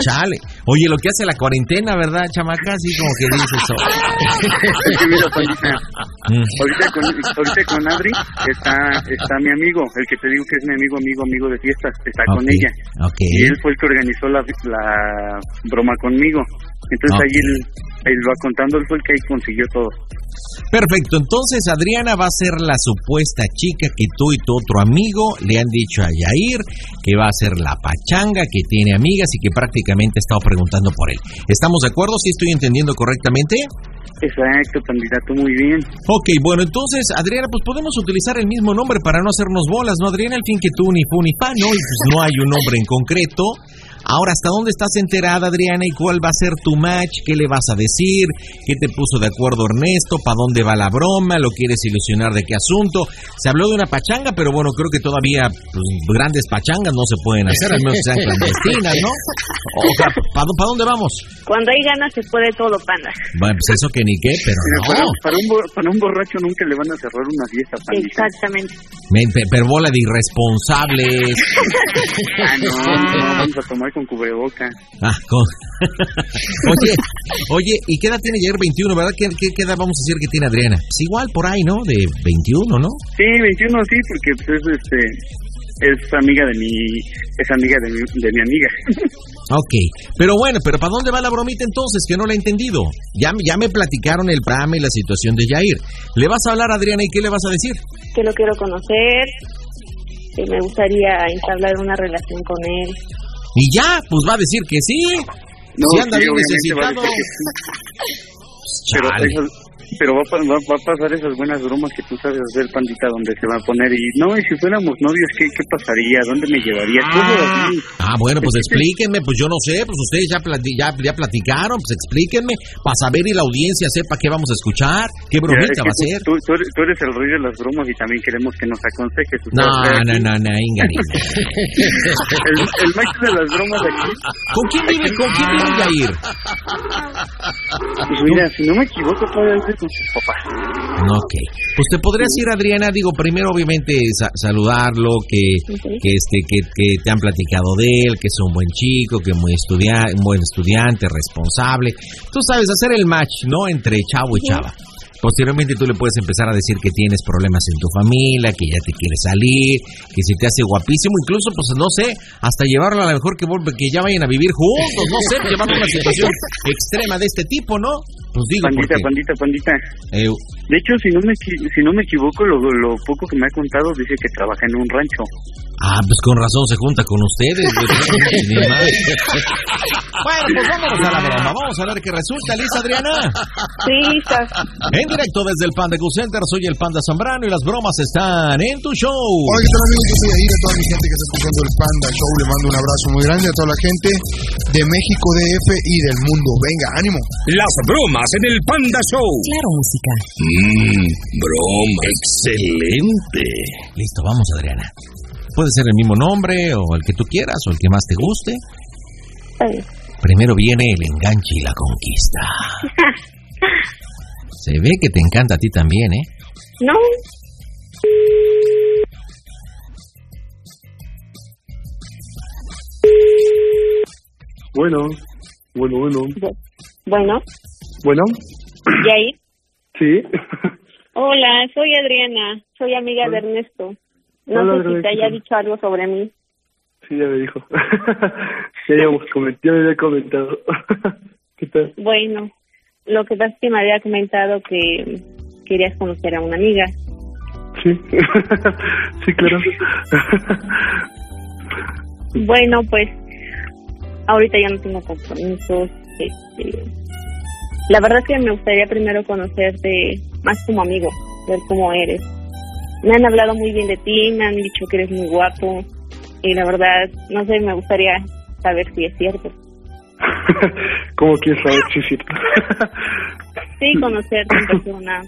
Chale. Oye, lo que hace la cuarentena, ¿verdad, chamaca? Así como que dices eso. (laughs) Mira, Pandita, ahorita con, ahorita con Adri está, está mi amigo, el que te digo que es mi amigo, amigo, amigo de fiestas, está con ella. ok. Y él fue el que organizó la, la broma conmigo. Entonces Ok. ahí él, él va contando, él fue el que ahí consiguió todo. Perfecto, entonces Adriana va a ser la supuesta chica que tú y tu otro amigo le han dicho a Yair que va a ser la pachanga, que tiene amigas y que prácticamente ha estado preguntando por él. ¿Estamos de acuerdo? ¿Sí estoy entendiendo correctamente? Exacto, candidato, muy bien. Ok, bueno, entonces, Adriana, pues podemos utilizar el mismo nombre para no hacernos bolas, ¿no, Adriana? Al fin que tú ni fu ni pa, ¿no? Y pues no hay un nombre en concreto. Ahora, ¿hasta dónde estás enterada, Adriana? ¿Y cuál va a ser tu match? ¿Qué le vas a decir? ¿Qué te puso de acuerdo Ernesto? ¿Para dónde va la broma? ¿Lo quieres ilusionar de qué asunto? Se habló de una pachanga, pero bueno, creo que todavía pues, grandes pachangas no se pueden hacer, al menos sean clandestinas, ¿no? (laughs) O sea, ¿para dónde vamos? Cuando hay ganas se puede todo, panda. Bueno, pues eso que ni qué, pero para, para un, bo- para un borracho nunca le van a cerrar una fiesta, pandita. Exactamente. Me, bola de irresponsables. (laughs) Ah, no, no, vamos a tomar con cubreboca. Ah, con- (laughs) oye, oye, ¿y qué edad tiene Jair? 21, ¿verdad? ¿Qué, qué, qué edad vamos a decir que tiene Adriana? Pues igual por ahí, ¿no? De 21, ¿no? Sí, 21 sí, porque pues, es este es amiga de mi es amiga de mi, de mi amiga. (laughs) Ok, pero bueno, pero ¿para dónde va la bromita entonces? Que no la he entendido. Ya, ya me platicaron el programa y la situación de Jair. ¿Le vas a hablar a Adriana y qué le vas a decir? Que lo quiero conocer. Que me gustaría entablar una relación con él. Y ya, pues va a decir que sí. No, si anda sí, bien necesitado. (laughs) Pero, Chale. Pero va, va, va a pasar esas buenas bromas que tú sabes hacer, pandita, donde se va a poner y no, y si fuéramos novios, ¿qué, qué pasaría? ¿Dónde me llevaría? Así. Ah, bueno, pues explíquenme, pues yo no sé, pues ustedes ya, plati- ya, ya platicaron, pues explíquenme, para saber y la audiencia sepa qué vamos a escuchar, qué bromita va a ser. Tú, tú eres, tú eres el rey de las bromas y también queremos que nos aconsejes. No, no, no, no, Ingrid. El, el maestro de las bromas aquí. ¿Con quién vive, con quién vive Yair? Pues mira, si no me equivoco, todavía papás. Ok. Pues te podrías ir, Adriana, digo, primero obviamente sa- saludarlo, que, que, este, que, que te han platicado de él, que es un buen chico, que es muy estudia un buen estudiante, responsable. Tú sabes, hacer el match, ¿no? Entre chavo y chava. Posteriormente tú le puedes empezar a decir que tienes problemas en tu familia, que ya te quieres salir, que si te hace guapísimo, incluso, pues no sé, hasta llevarlo a lo mejor que, que ya vayan a vivir juntos, no sé, llevarlo a una situación (laughs) extrema de este tipo, ¿no? Pues digo, Pandita, porque... pandita, pandita. eh, De hecho, si no me, si no me equivoco, lo, lo poco que me ha contado dice que trabaja en un rancho. Ah, pues con razón se junta con ustedes. güey. (laughs) Ni más. bueno, pues vámonos a la broma. Vamos a ver qué resulta. ¿Lista, Adriana? Sí, lista. En directo desde el Panda Q Center, soy el Panda Zambrano y las bromas están en tu show. Hola, ¿qué tal amigos? Yo soy Aira, toda mi gente que está escuchando el Panda Show, le mando un abrazo muy grande a toda la gente de México, DF y del mundo. Venga, ánimo. Las bromas en el Panda Show. Claro, música. Mmm, broma. Excelente. Listo, vamos, Adriana. Puede ser el mismo nombre o el que tú quieras o el que más te guste. Primero viene el enganche y la conquista. (laughs) Se ve que te encanta a ti también, ¿eh? No, Bueno, bueno, bueno. bueno, Bueno, Yair. sí. Hola, soy Adriana, soy amiga de Ernesto. No sé si te ¿qué haya dicho algo sobre mí. Sí, ya me dijo. (laughs) ya habíamos ya me había comentado. (laughs) ¿Qué tal? Bueno, lo que pasa es que me había comentado que querías conocer a una amiga. Sí. (laughs) sí, claro. Bueno, pues ahorita yo no tengo compromisos. Este, la verdad es que me gustaría primero conocerte más como amigo, ver cómo eres. Me han hablado muy bien de ti, me han dicho que eres muy guapo y la verdad, no sé, me gustaría saber si es cierto. (laughs) ¿Cómo quieres saber si es cierto? Sí, conocerte en (laughs) persona,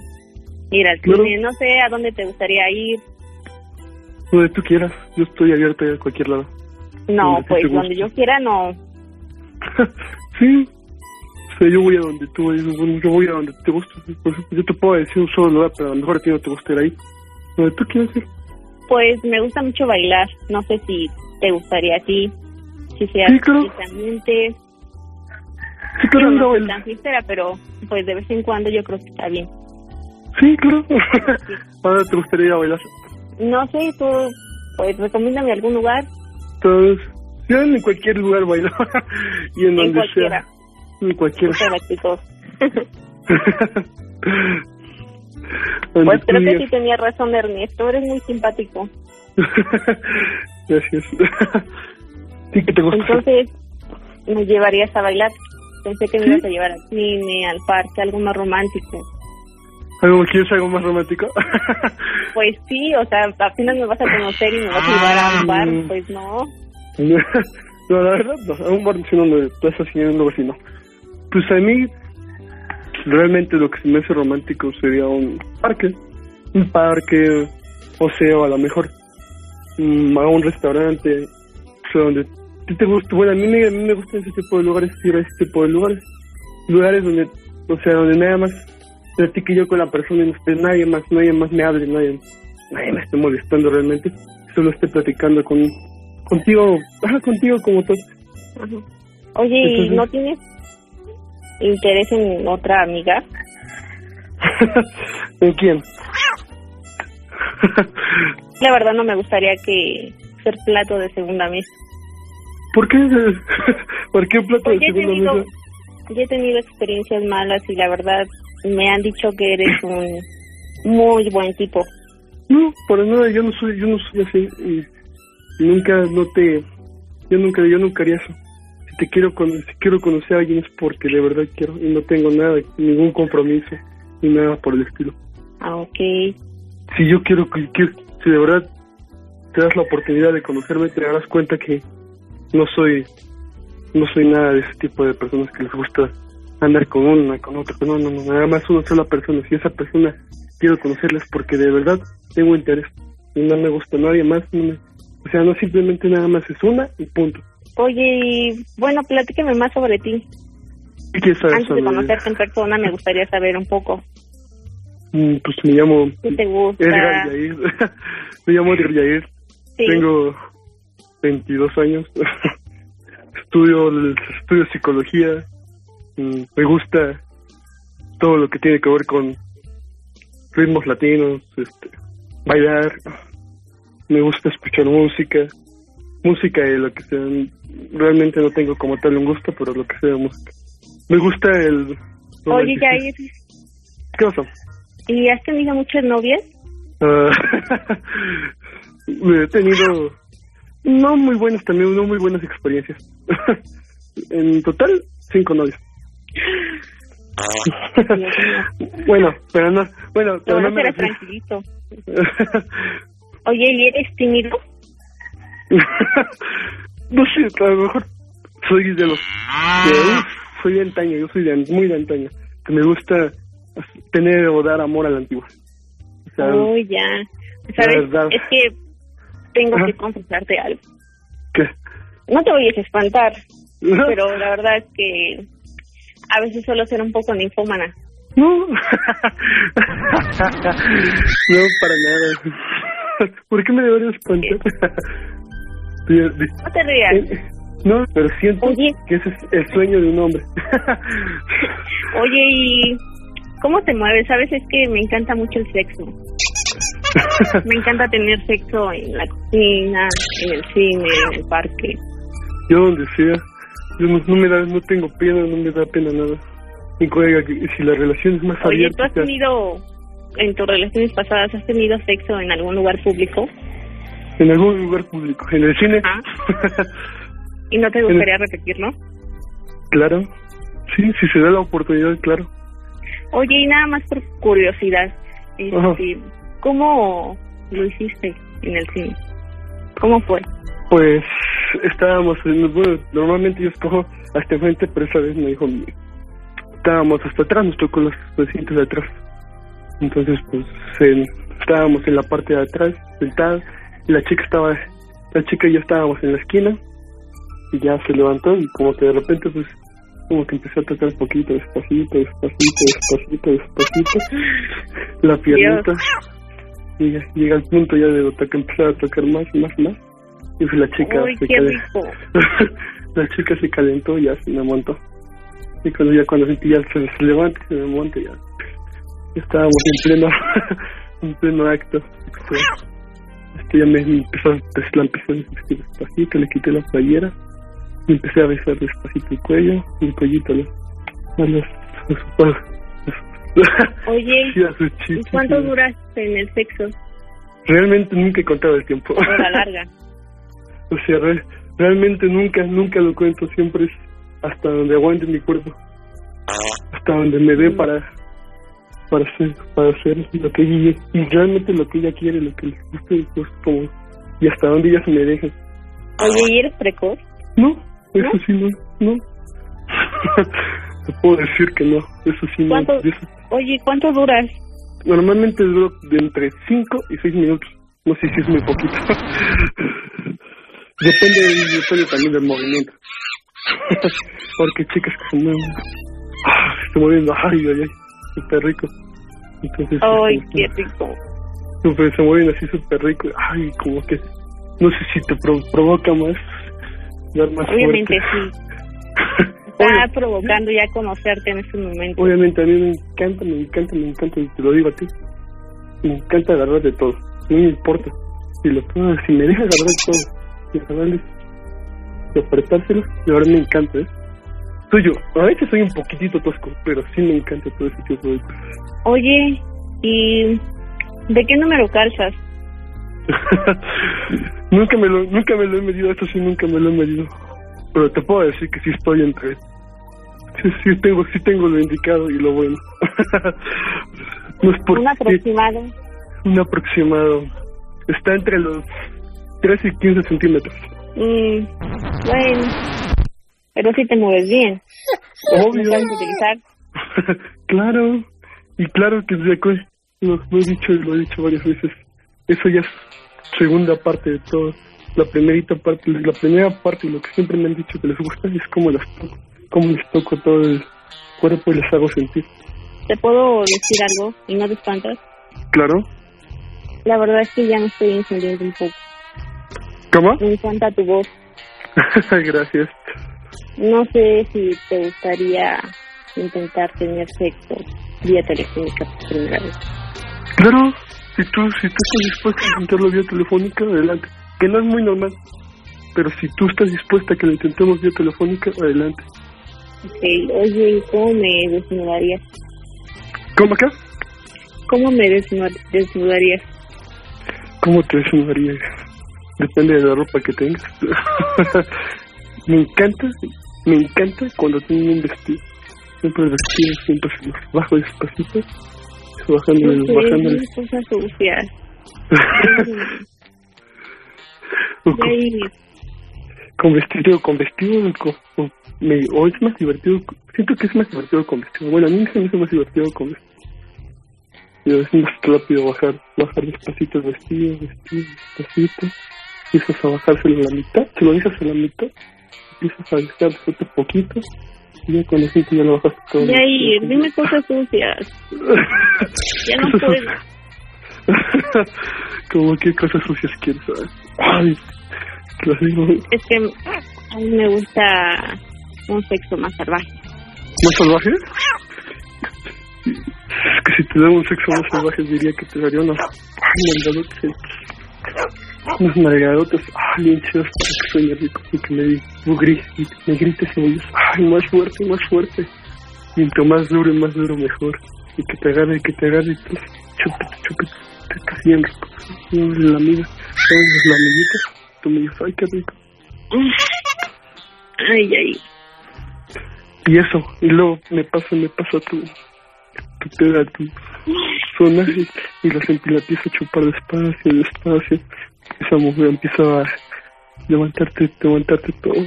ir al Claro. cine, no sé a dónde te gustaría ir. Donde tú quieras, yo estoy abierto a cualquier lado. No, Donde pues donde yo quiera no. (laughs) Sí. O sea, yo voy a donde tú yo voy a donde te ejemplo, yo te puedo decir un solo lugar, pero a lo mejor a ti no te gusta ir ahí. Tú quieras ir. Pues me gusta mucho bailar, no sé si te gustaría a ti, si seas Sí, claro. precisamente Sí, claro, no soy tan sincera, pero pues de vez en cuando yo creo que está bien. Sí, claro. (laughs) Ahora te gustaría ir a bailar. No sé, tú, pues recomiéndame algún lugar, Entonces, yo en cualquier lugar bailo. (laughs) y en, en donde cualquiera. sea. En cualquiera. Muchas (laughs) gracias. Pues creo que sí tenía razón Ernesto, eres muy simpático. (laughs) Gracias. (laughs) sí que te gusta. Entonces, me llevarías a bailar. Pensé que me Sí. ibas a llevar al cine, al parque, algo más romántico. ¿Algo, ¿Quieres algo más romántico? (laughs) Pues sí, o sea, apenas me vas a conocer y me vas a llevar a un bar, Ah. pues no. no, la verdad, no. A un bar si no me estás haciendo un lugar así, no. Pues a mí, realmente lo que se me hace romántico sería un parque. Un parque, o sea, a lo mejor mm, a un restaurante, o sea, donde te gusta. Bueno, a mí, me, a mí me gustan ese tipo de lugares, ir a ese tipo de lugares. Lugares donde, o sea, donde nada más platique yo con la persona y no esté nadie más, nadie más me hable, nadie, nadie me esté molestando realmente. Solo esté platicando con contigo, ajá, contigo como todo. Oye, ¿y Entonces- no tienes interés en otra amiga? (laughs) ¿En quién? (laughs) La verdad no me gustaría que ser plato de segunda mesa. ¿Por qué? (laughs) ¿Por qué plato de segunda tenido, mesa? yo he tenido experiencias malas y la verdad me han dicho que eres un muy buen tipo. No, para nada, yo no soy, yo no soy así y nunca, no te, yo nunca, yo nunca haría eso. Te quiero, con, si quiero conocer a alguien es porque de verdad quiero y no tengo nada, ningún compromiso ni nada por el estilo. Ah, ok. Si yo quiero, que- que- si de verdad te das la oportunidad de conocerme, te darás cuenta que no soy, no soy nada de ese tipo de personas que les gusta andar con una, con otra, no, no, no, nada más una sola persona. Si esa persona quiero conocerles porque de verdad tengo interés y no me gusta nadie más, no me- o sea, no simplemente nada más es una y punto. Oye, y bueno, platícame más sobre ti. ¿Qué quieres saber Antes de conocerte en persona, me gustaría saber un poco. Mm, Pues me llamo ¿Qué te gusta? Edgar Yair. (laughs) me llamo Edgar Yair. Sí. Tengo 22 años. (laughs) estudio estudio psicología. Mm, Me gusta todo lo que tiene que ver con ritmos latinos, este, bailar. Me gusta escuchar música. Música y lo que sea. Realmente no tengo como tal un gusto, pero lo que sea música. Me gusta el... Oye, Jair, ¿Qué pasa? ¿y has tenido muchas novias? Ah, (laughs) he tenido no muy buenas también, no muy buenas experiencias. (laughs) en total, cinco novios. (laughs) bueno, pero no, bueno, pero No, no me tranquilito. Oye, ¿y eres tímido? (laughs) no sé, a lo mejor soy de los soy de antaño, yo soy de, muy de antaño, que me gusta tener o dar amor a la antigua. O sea, Oh, ya. ¿Sabes? verdad. Es que tengo Ajá. que confesarte algo. ¿qué? No te vayas a espantar, pero la verdad es que a veces suelo ser un poco ninfómana. No. (laughs) no, para nada. ¿Por qué me debería espantar? Di- No te rías. eh, no, pero siento que ese es el sueño de un hombre. (laughs) Oye, ¿y cómo te mueves? Sabes, es que me encanta mucho el sexo. Me encanta tener sexo en la cocina, en el cine, en el parque. Yo donde sea, yo no, no me da, no tengo pena, no me da pena nada. Mi colega, si la relación es más Oye, ¿tú abierta, has tenido, en tus relaciones pasadas, has tenido sexo en algún lugar público? En algún lugar público, en el cine, (laughs) ¿Y no te gustaría repetirlo? claro. Sí, si se da la oportunidad, claro. Oye, y nada más por curiosidad, este, ¿cómo lo hiciste en el cine? ¿Cómo fue? Pues estábamos, en, bueno, normalmente yo escojo hasta enfrente, pero esa vez me dijo, estábamos hasta atrás, nos tocó los asientos de atrás. Entonces, pues, en- estábamos en la parte de atrás, sentados, la chica estaba, la chica y yo estábamos en la esquina, y ya se levantó, y como que de repente, pues, como que empecé a tocar un poquito, despacito, despacito, despacito, despacito, (laughs) la piernita. Llega, llega al punto ya de tocar, empezar a tocar más, más, más. Y pues la chica Uy, se qué cale- rico. (laughs) la chica se calentó y ya se me montó. Y cuando ya cuando sentí ya se, se levanta, se me monta ya. estábamos en pleno, (laughs) en pleno acto. Ya me empezó, pues, la empecé a vestir despacito, le quité la playera, y empecé a besar despacito el cuello, y el cuellito a los, a los, a su- a- Oye, (laughs) a sus ¿y cuánto duraste en el sexo? Realmente nunca he contado el tiempo. Hora larga. (laughs) O sea, re- realmente nunca, nunca lo cuento. Siempre es hasta donde aguante mi cuerpo. Hasta donde me dé para para hacer, para hacer lo que ella, y realmente lo que ella quiere, lo que le gusta, y pues como, y hasta donde ella se me deja. Oye, ¿y eres precoz? No, eso sí no, no. (laughs) Te puedo decir que no, eso sí no. Oye, ¿cuánto duras? Normalmente duro de entre 5 y 6 minutos. No sé si es muy poquito. (laughs) depende, depende también del movimiento. (laughs) Porque chicas que se mueven, ah, se moviendo, ay, ay, ay, súper rico. Entonces, Ay, este, qué rico. súper- se mueven así súper rico, ay, como que, no sé si te pro- provoca más, dar más Obviamente fuerte. sí. (laughs) Está provocando ya conocerte en este momento. Obviamente a mí me encanta, me encanta, me encanta, y te lo digo a ti. Me encanta agarrar de todo, no me importa. Si lo si me deja agarrar de todo, y agarrarle, y apretárselo, de verdad me encanta, ¿eh? Soy yo, a veces soy un poquitito tosco, pero sí me encanta todo ese tipo de. Oye, ¿y de qué número calzas? (laughs) nunca me lo, nunca me lo he medido, eso sí nunca me lo he medido. Pero te puedo decir que sí estoy entre, sí, sí tengo, sí tengo lo indicado y lo bueno. (laughs) no es por Un aproximado. un aproximado. Está entre los 13 y 15 centímetros. Mm, bueno, pero sí te mueves bien. (laughs) Obvio. ¿Lo sabes utilizar? (laughs) claro, y claro que acuerdo, lo, lo he dicho y lo he dicho varias veces. Eso ya es segunda parte de todo. La primerita parte, la primera parte y lo que siempre me han dicho que les gusta es cómo las toco, cómo les toco todo el, cuerpo y les hago sentir. ¿Te puedo decir algo y no te espantas? Claro. La verdad es que ya me estoy encendiendo un poco. ¿Cómo? Me encanta tu voz. (laughs) Gracias. No sé si te gustaría intentar tener sexo vía telefónica por primera vez. Claro, si tú, si tú estás dispuesta a intentarlo vía telefónica, adelante. Que no es muy normal. Pero si tú estás dispuesta a que lo intentemos vía telefónica, adelante. Ok, oye, ¿y ¿cómo me desnudarías? ¿Cómo acá? ¿Cómo me desnu- desnudarías? ¿Cómo te desnudarías? Depende de la ropa que tengas. (laughs) me encanta, me encanta cuando tengo un vestido. Siempre vestido, siempre se los bajo despacito, bajándole, No sé, bajándole. son cosas sucias. O Y con, vestido, con vestido, con, con- me- o es más divertido, siento que es más divertido con vestido. Bueno, a mí se me hace más divertido con vestido. Y es más rápido bajar, bajar despacito el vestido, vestido, despacito. Empiezas a bajárselo a la mitad, se lo dejas a la mitad, empiezas a dejar otro poquito, y ya con eso ya lo bajaste todo. y ahí, dime cosas sucias. Ya no (laughs) puedo. Como qué cosas sucias quieres saber. Ay, las digo. Es que a mí me gusta un sexo más salvaje. ¿Más salvaje? Es que si te dan un sexo más salvaje diría que te daría unos nalgadotes. Unos nalgadotes, ay, bien chidos para que sueñe rico y que me, gri- me grites y me digas, ay, más fuerte, más fuerte. Y entre más duro, más duro, mejor. Y que te agarre, que te agarre y pues, chúpate, chúpate, te estás bien rico. Y la amiga, ¿sabes las amiguitas? Tú me dices, ay, qué rico. (laughs) Ay, ay. Y eso, y luego me pasa, me pasa tu, tu peda, tu (laughs) zona y, y la, em- la empieza a chupar despacio, despacio. Esa mujer empieza a levantarte, levantarte todo.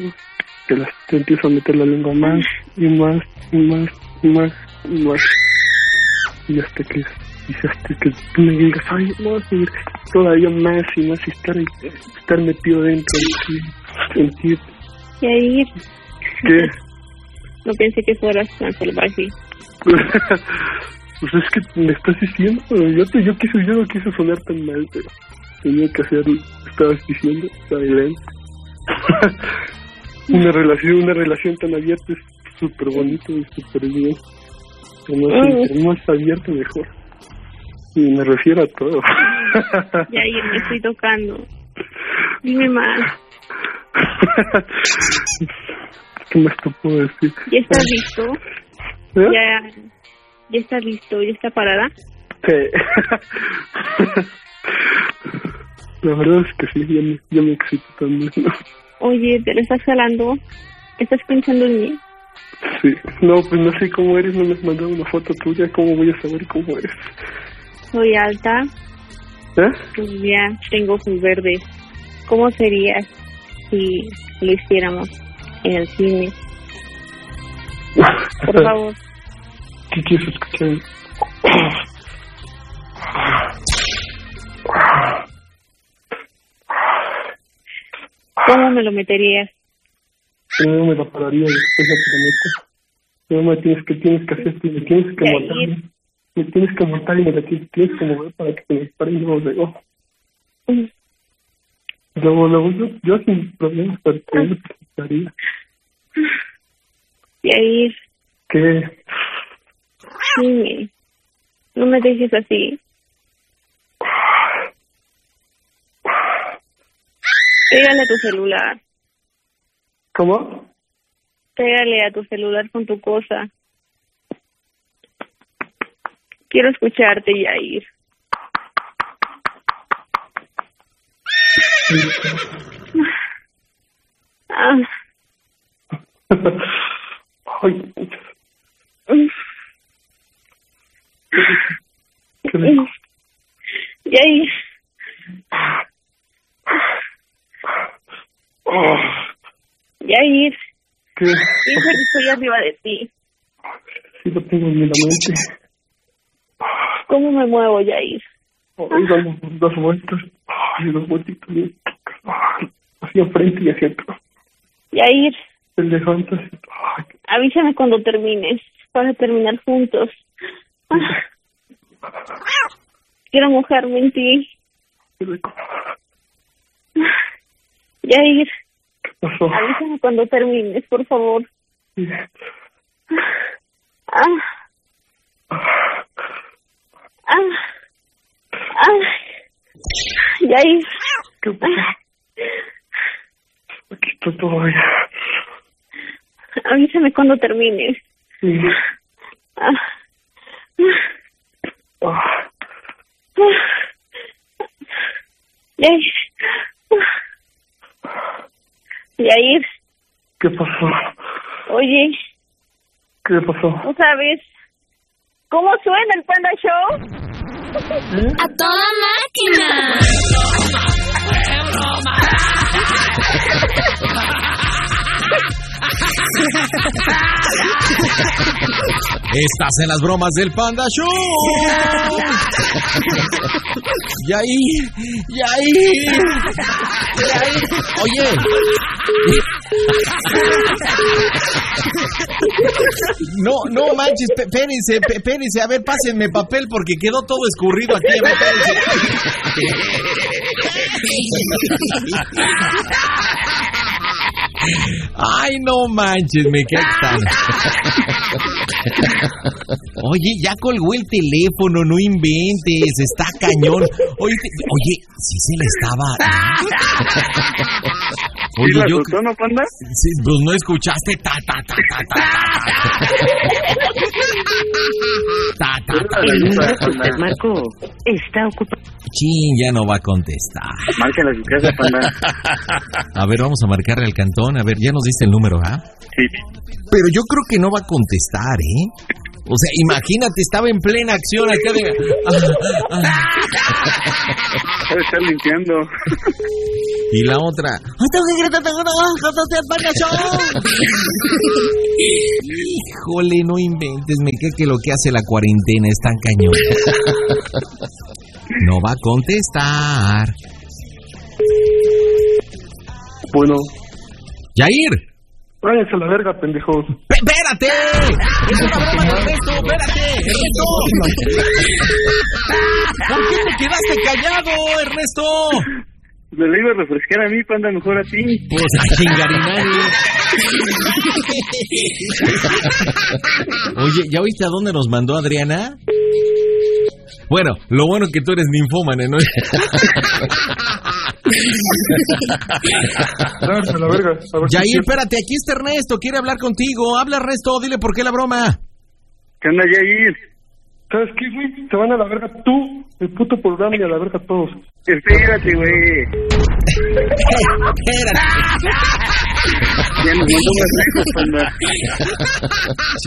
Te, las, te empieza a meter la lengua más y más y más y más y más. Y hasta que, y hasta que tú me digas, ay, a ir todavía más y más y estar, estar metido dentro y sentir Y ahí, que no pensé que fueras tan salvaje. (laughs) pues es que me estás diciendo, yo, te, yo, quise, yo no quise sonar tan mal, pero tenía que hacerlo. Estabas diciendo, adelante. (laughs) una relación, una relación tan abierta es súper bonito y súper bien. Más, entre más abierto, mejor. Y me refiero a todo. (laughs) Y ahí me estoy tocando. Dime más. (laughs) ¿Qué más te puedo decir? ¿Ya estás listo? ¿Eh? ¿Ya, ¿Ya estás listo? ¿Ya está parada? Sí. La verdad es que sí, ya me, ya me excito también. ¿no? Oye, ¿te lo estás jalando? ¿Estás pensando en mí? Sí. No, pues no sé cómo eres, no me has mandado una foto tuya, ¿cómo voy a saber cómo eres? Soy alta, ¿Eh? rubia, tengo ojos verdes. ¿Cómo sería si lo hiciéramos en el cine? Por (laughs) favor. ¿Qué quieres escuchar? ¿Cómo me lo meterías? Primero me la pararía y después la prometo. Primero me tienes que, tienes que hacer, me tienes que ir. Me tienes que montar y me la tienes, tienes que mover para que te me pare y luego luego. Luego, luego, yo, yo sin problemas para que me presentaría. Y ahí, ¿Qué? dime. No me dejes así. Pégale a tu celular. ¿Cómo? Pégale a tu celular con tu cosa. Quiero escucharte, Yair. Ah, Ay, qué rico. Yair. ¿Qué? Piensa que estoy arriba de ti. Sí lo tengo en la mente. ¿Cómo me muevo, Yair? Ay, damos dos vueltas. Ay, dos. Ay, Hacia frente y hacia atrás. Yair, Te levantas. Ay, avísame cuando termines. para terminar juntos. Ah. Quiero mojarme en ti. Yair, (laughs) avísame cuando termines, por favor. Ah. Ah. Ah. Yair. Aquí estoy todavía. Avísame cuando termines. Ah. Ah, Yair. Yair, ¿Qué pasó? Oye, ¿Qué pasó? ¿no sabes cómo suena el Panda Show? ¡A toda máquina! Estás en las bromas del Panda Show. Y ahí, y ahí, y ahí. Oye. No, no manches, espérense, espérense, a ver, pásenme papel porque quedó todo escurrido aquí. A ver. Ay, no manches, me cae tan. Oye, ya colgó el teléfono, no inventes, está cañón. Oye, te- oye, sí se le estaba. ¿Sí la soltó, no, panda? Sí, pues no escuchaste ta ta ta ta ta. Ta ta ta. Usted marcó está ocupado. Chin, ya no va a contestar. Márquenle a su casa, panda. A ver, vamos a marcarle al cantón. A ver, ya nos diste el número, ¿ah? Sí. Pero yo creo que no va a contestar, ¿eh? O sea, imagínate, estaba en plena acción acá de... Estar limpiando. Y la otra... Híjole, no inventes, me queda que lo que hace la cuarentena es tan cañón. No va a contestar. Bueno, Yair, váyanse a la verga, pendejos. ¡Espérate! ¡Es una broma de Ernesto! ¡Espérate! ¡Ernesto! ¿Por qué te quedaste callado, Ernesto? Me lo iba a refrescar a mí, panda, mejor a ti. Pues a chingarinari. Oye, ¿ya oíste a dónde nos mandó Adriana? Bueno, lo bueno es que tú eres ninfómane, ¿no? La verga. Cierto. espérate, aquí está Ernesto, quiere hablar contigo. Habla Ernesto, dile por qué la broma. ¿Qué onda, Yair? ¿Sabes qué, güey? Se van a la verga tú, el puto programa y a la verga todos. Espérate, güey. (laughs) Ya.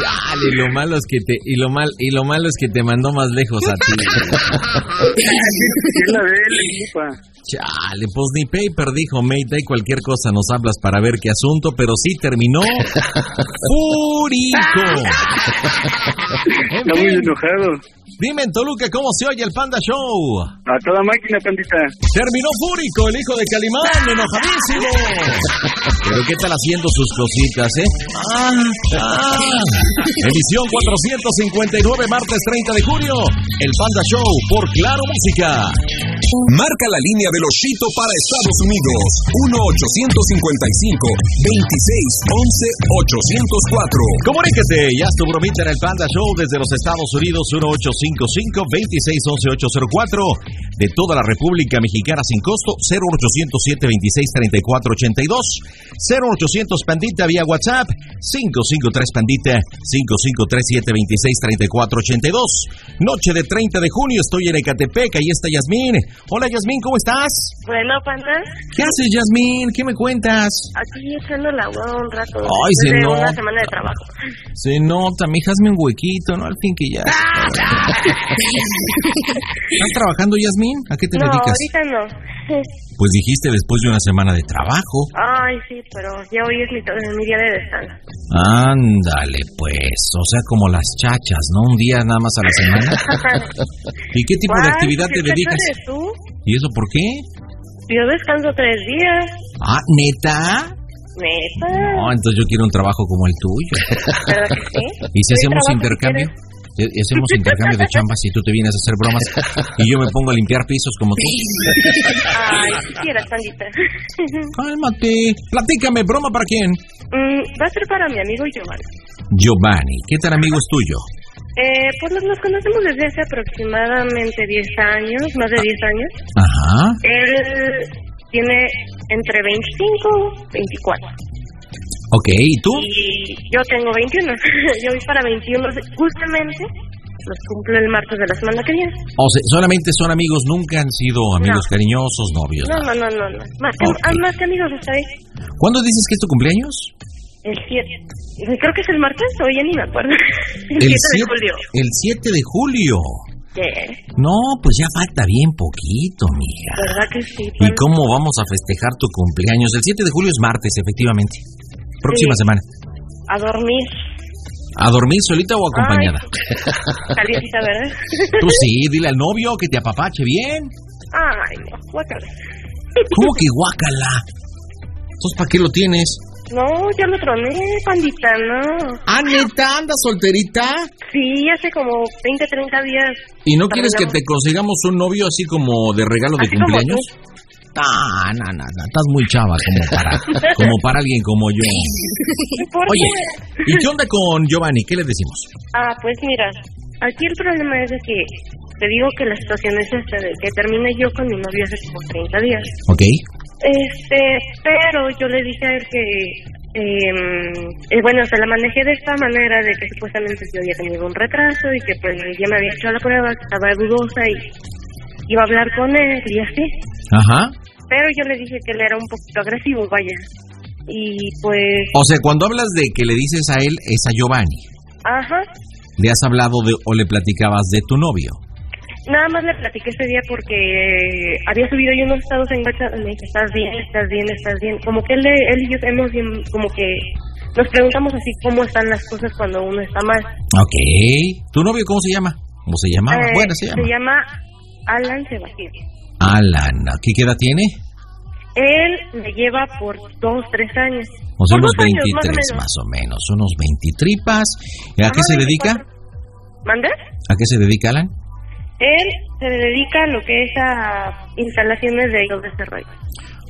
Chale, lo malo es que te y lo mal y lo malo es que te mandó más lejos a ti. Chale, pues ni paper dijo Mayday, cualquier cosa nos hablas para ver qué asunto, pero sí terminó (laughs) fúrico. Está muy enojado. Dime en Toluca cómo se oye el Panda Show. A toda máquina, pandita. Terminó fúrico el hijo de Calimán, enojadísimo. (laughs) Pero qué tal haciendo sus cositas, ¿eh? Ah, ah. Emisión 459, martes 30 de junio. El Panda Show por Claro Música. Marca la línea de los Chito para Estados Unidos. 1-855-2611-804. Comuníquete, ya es tu bromita en el Panda Show desde los Estados Unidos, 1855-2611-804. De toda la República Mexicana sin costo, 0807-263482. 0800 Pandita vía WhatsApp, 553 Pandita, 5537-263482. Noche de 30 de junio, estoy en Ecatepec, ahí está Yasmín. Hola Yasmín, ¿cómo estás? Bueno, panda, ¿Qué haces Yasmín? ¿Qué me cuentas? aquí echando la hueva un rato. Ay, se de nota. una semana de trabajo. Se nota, mija, hazme un huequito, ¿no? Al fin que ya. (laughs) ¿Estás trabajando, Yasmín? ¿A qué te no, dedicas? ahorita no. Pues dijiste después de una semana de trabajo. Ay, sí, pero ya hoy es mi, mi día de descanso. Ándale, pues. O sea, como las chachas, ¿no? Un día nada más a la semana. (laughs) ¿Y qué tipo de actividad ¿Qué te dedicas? eres tú? ¿Y eso por qué? Yo descanso tres días. Ah, ¿neta? Neta. No, entonces yo quiero un trabajo como el tuyo. ¿Verdad que sí? (laughs) ¿Y si ¿Qué hacemos intercambio? quieres? Y- y hacemos intercambio de chambas y tú te vienes a hacer bromas y yo me pongo a limpiar pisos como tú. Ay, quisieras, pandita. Cálmate. Platícame, broma para quién? Mm, va a ser para mi amigo Giovanni. Giovanni, ¿qué tan amigo es tuyo? Eh, pues nos, nos conocemos desde hace aproximadamente 10 años, más de 10 años. Ajá. Él tiene entre 25 y 24. Ok, ¿y tú? Y yo tengo 21. (laughs) yo voy para 21. Justamente los cumplo el martes de la semana que viene. O sea, solamente son amigos, nunca han sido amigos No. cariñosos, novios. No, no, no, no. no. Más, que, Ok. ah, más que amigos está ahí. ¿Cuándo dices que es tu cumpleaños? El 7. Creo que es el martes, o ya ni me acuerdo. (laughs) El, 7 de julio. El 7 de julio. Yeah. No, pues ya falta bien poquito, mija. ¿Verdad que sí? ¿Y cómo vamos a festejar tu cumpleaños? El 7 de julio es martes, efectivamente. Próxima Sí. semana. A dormir. ¿A dormir solita o acompañada? (laughs) Calientita, ¿verdad? (laughs) Tú sí, dile al novio que te apapache bien. Ay, no, guácala. ¿Cómo que guácala? Entonces, ¿para qué lo tienes? No, ya lo troné, pandita, no. Ah, neta, ¿andas solterita? Sí, hace como 20, 30 días. ¿Y no quieres que te consigamos un novio así como de regalo de Así como cumpleaños? Ah, no, no, no, estás muy chava como para, (laughs) como para alguien como yo. ¿Por Oye? ¿y qué onda con Giovanni? ¿Qué le decimos? Ah, pues mira, aquí el problema es de que te digo que la situación es esta, de que terminé yo con mi novio hace como 30 días. ¿Ok? Este, pero yo le dije a él que, em, eh, bueno, se la manejé de esta manera, de que supuestamente yo había tenido un retraso y que pues ya me había hecho la prueba, que estaba dudosa y iba a hablar con él y así. Ajá. Pero yo le dije que él era un poquito agresivo, vaya. Y pues, O sea, cuando hablas de que le dices a él, es a Giovanni. ajá, ¿Le has hablado de o le platicabas de tu novio? Nada más le platiqué ese día porque había subido yo unos estados en WhatsApp y me dije, estás bien, estás bien, estás bien. Como que él, él y yo hemos bien, como que nos preguntamos así cómo están las cosas cuando uno está mal. Ok. ¿Tu novio cómo se llama? ¿Cómo se llamaba? Eh, bueno, se llama. Alan Sebastián. Alan. ¿Qué edad tiene? Él me lleva por dos, tres años. O sea, unos dos años, 23 más más o menos. Unos 20 tripas. ¿A qué se dedica? ¿Mande? ¿A qué se dedica Alan? Él se dedica a lo que es a instalaciones de de desarrollo.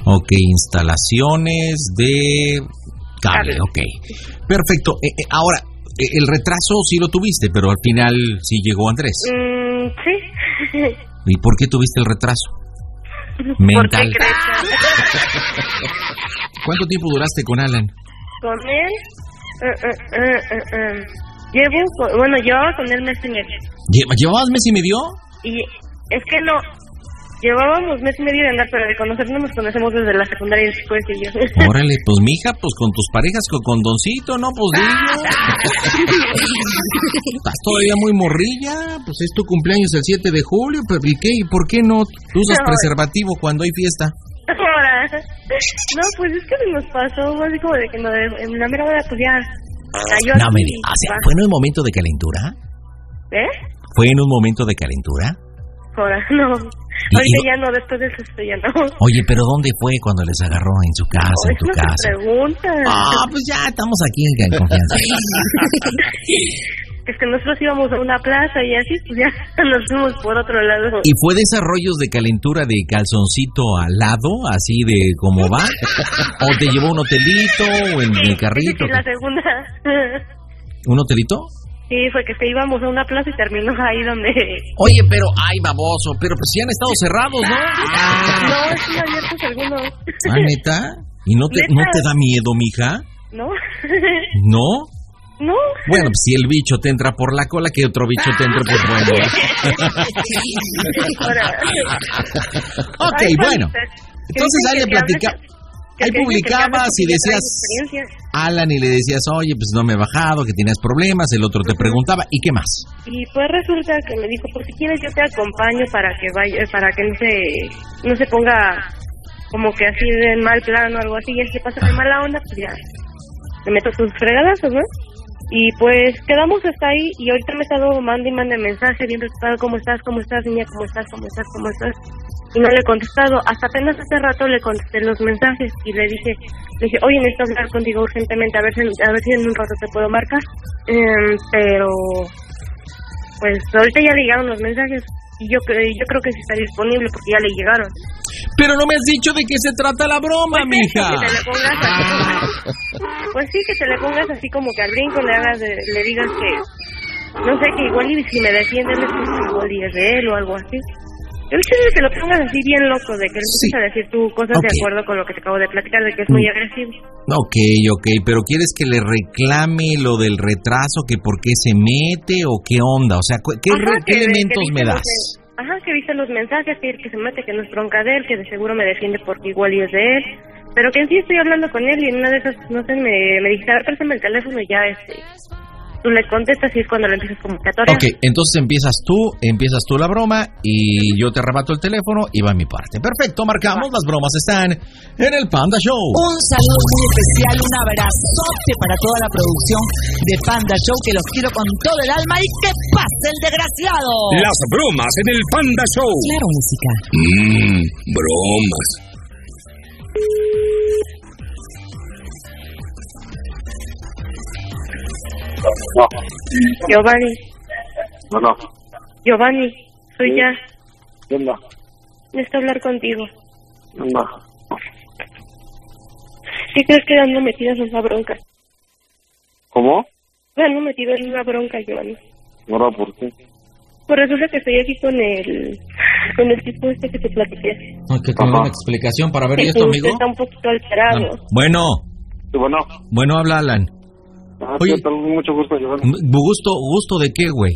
Ok, instalaciones de cable, Cable. ok. Perfecto. Eh, eh, ahora, eh, el retraso sí lo tuviste, pero al final sí llegó Andrés. Mm, sí. (laughs) ¿Y por qué tuviste el retraso? (laughs) ¿Por Mental. (laughs) ¿Cuánto tiempo duraste con Alan? Con él, eh, eh, eh, llevo, bueno, llevaba con él mes y medio. ¿Lle- ¿Llevabas mes y medio? Y es que no, llevábamos mes y medio de andar, pero de conocernos nos conocemos desde la secundaria después y yo. Órale, pues mija, pues con tus parejas, con condoncito, ¿no? Pues digo. (laughs) Estás todavía muy morrilla, pues es tu cumpleaños el 7 de julio, pero ¿y qué? ¿Y por qué no usas No. preservativo cuando hay fiesta? Ahora, no, pues es que nos pasó así como de que no, en la mera hora pues ya cayó No, me di- o sea. ¿fue en un momento de calentura? ¿Eh? ¿Fue en un momento de calentura? Ahora, (laughs) no. Ahorita ya no, después de eso ya no. Oye, pero ¿dónde fue cuando les agarró? ¿En su casa? ¿En tu casa? pregunta. Ah, pues ya estamos aquí en confianza. (laughs) es que nosotros íbamos a una plaza y así, pues ya (laughs) nos fuimos por otro lado. ¿Y fue de esos rollos de calentura de calzoncito al lado, así de cómo va? ¿O te llevó un hotelito o en el carrito? Sí, la segunda. ¿Un hotelito? Sí, fue que se íbamos a una plaza y terminó ahí donde... (laughs) Oye, pero, ay, baboso, pero pues ya han estado cerrados, ¿no? No, sí, abiertos algunos. Ah, neta. ¿Y no te, Neta. no te da miedo, mija? ¿No? ¿No? ¿No? Bueno, pues si el bicho te entra por la cola, que otro bicho te entre por (laughs) bueno. Ahora. ok, bueno. Entonces que hables- que ahí que publicabas y porque decías. Alan y le decías, oye, pues no me he bajado, que tienes problemas, el otro te preguntaba, ¿y qué más? Y pues resulta que me dijo, por si quieres yo te acompaño para que vaya, para que no se, no se ponga como que así de mal plano o algo así, y él se pasa de mala onda, pues ya, me meto sus fregadazos, ¿no? Y pues quedamos hasta ahí y ahorita me he estado mande y mande mensaje bien preocupado, ¿cómo estás? ¿Cómo estás, niña? ¿Cómo estás? ¿Cómo estás? ¿Cómo estás? y no le he contestado. Hasta apenas hace rato le contesté los mensajes y le dije, le dije, oye, necesito hablar contigo urgentemente, a ver si, a ver si en un rato te puedo marcar. Em, pero, pues ahorita ya le llegaron los mensajes y yo, yo creo que sí está disponible porque ya le llegaron. Pero no me has dicho de qué se trata la broma, Pues mija. Que te le pongas así, pues sí, que te le pongas así como que al brinco le hagas, de- le digas que, no sé, que igual y si me defienden es igual y es de él o algo así. El chiste es que lo pongas así bien loco, de que le empieces a decir tú cosas de Ok. acuerdo con lo que te acabo de platicar, de que es muy Mm. agresivo. Ok, ok, pero ¿quieres que le reclame lo del retraso, que por qué se mete o qué onda? O sea, ¿qué, Ajá, que- qué que elementos viste me das? Ajá, que viste los mensajes, que, que se mete, que no es bronca de él, que de seguro me defiende porque igual y es de él. Pero que en sí estoy hablando con él y en una de esas, no sé, me, me dijiste, a ver, el teléfono y ya, este, tú le contestas y es cuando le empiezas como que a torear. Ok, entonces empiezas tú, empiezas tú la broma y yo te arrebato el teléfono y va mi parte. Perfecto, marcamos, las bromas están en el Panda Show. Un saludo muy especial, un abrazote para toda la producción de Panda Show, que los quiero con todo el alma y que pase el desgraciado. Las bromas en el Panda Show. Claro, música. Mmm, bromas. No, Giovanni, no, no. Giovanni, soy Sí. ya, ¿Qué onda? necesito hablar contigo. Anda. ¿Qué crees que ando metida en una bronca? ¿Cómo? Ando metido en una bronca, Giovanni. Ahora, ¿por qué? Pues resulta que estoy aquí con el, con el tipo este que te platiqué. que te dé una explicación para ver ¿y esto, amigo. Está un poquito alterado. Bueno, bueno, bueno, habla Alan. Ah, Oye. ¿qué tal? mucho gusto, ¿Gusto, gusto de qué, güey?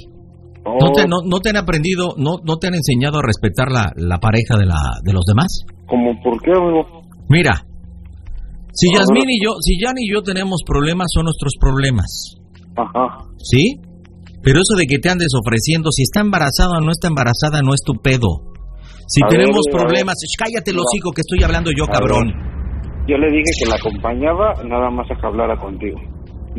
¿No, Oh, te, no, no te han aprendido, no, no te han enseñado a respetar la, la pareja de, la, de los demás? ¿Cómo por qué, amigo? Mira, si Ahora- Yasmín y yo, si Jan y yo tenemos problemas, son nuestros problemas. Ajá. ¿Sí? Pero eso de que te andes ofreciendo, si está embarazada o no está embarazada, no es tu pedo. Si A tenemos ver, problemas, cállate Mira. hocico que estoy hablando yo, A cabrón. Yo le dije que la acompañaba nada más a que hablara contigo.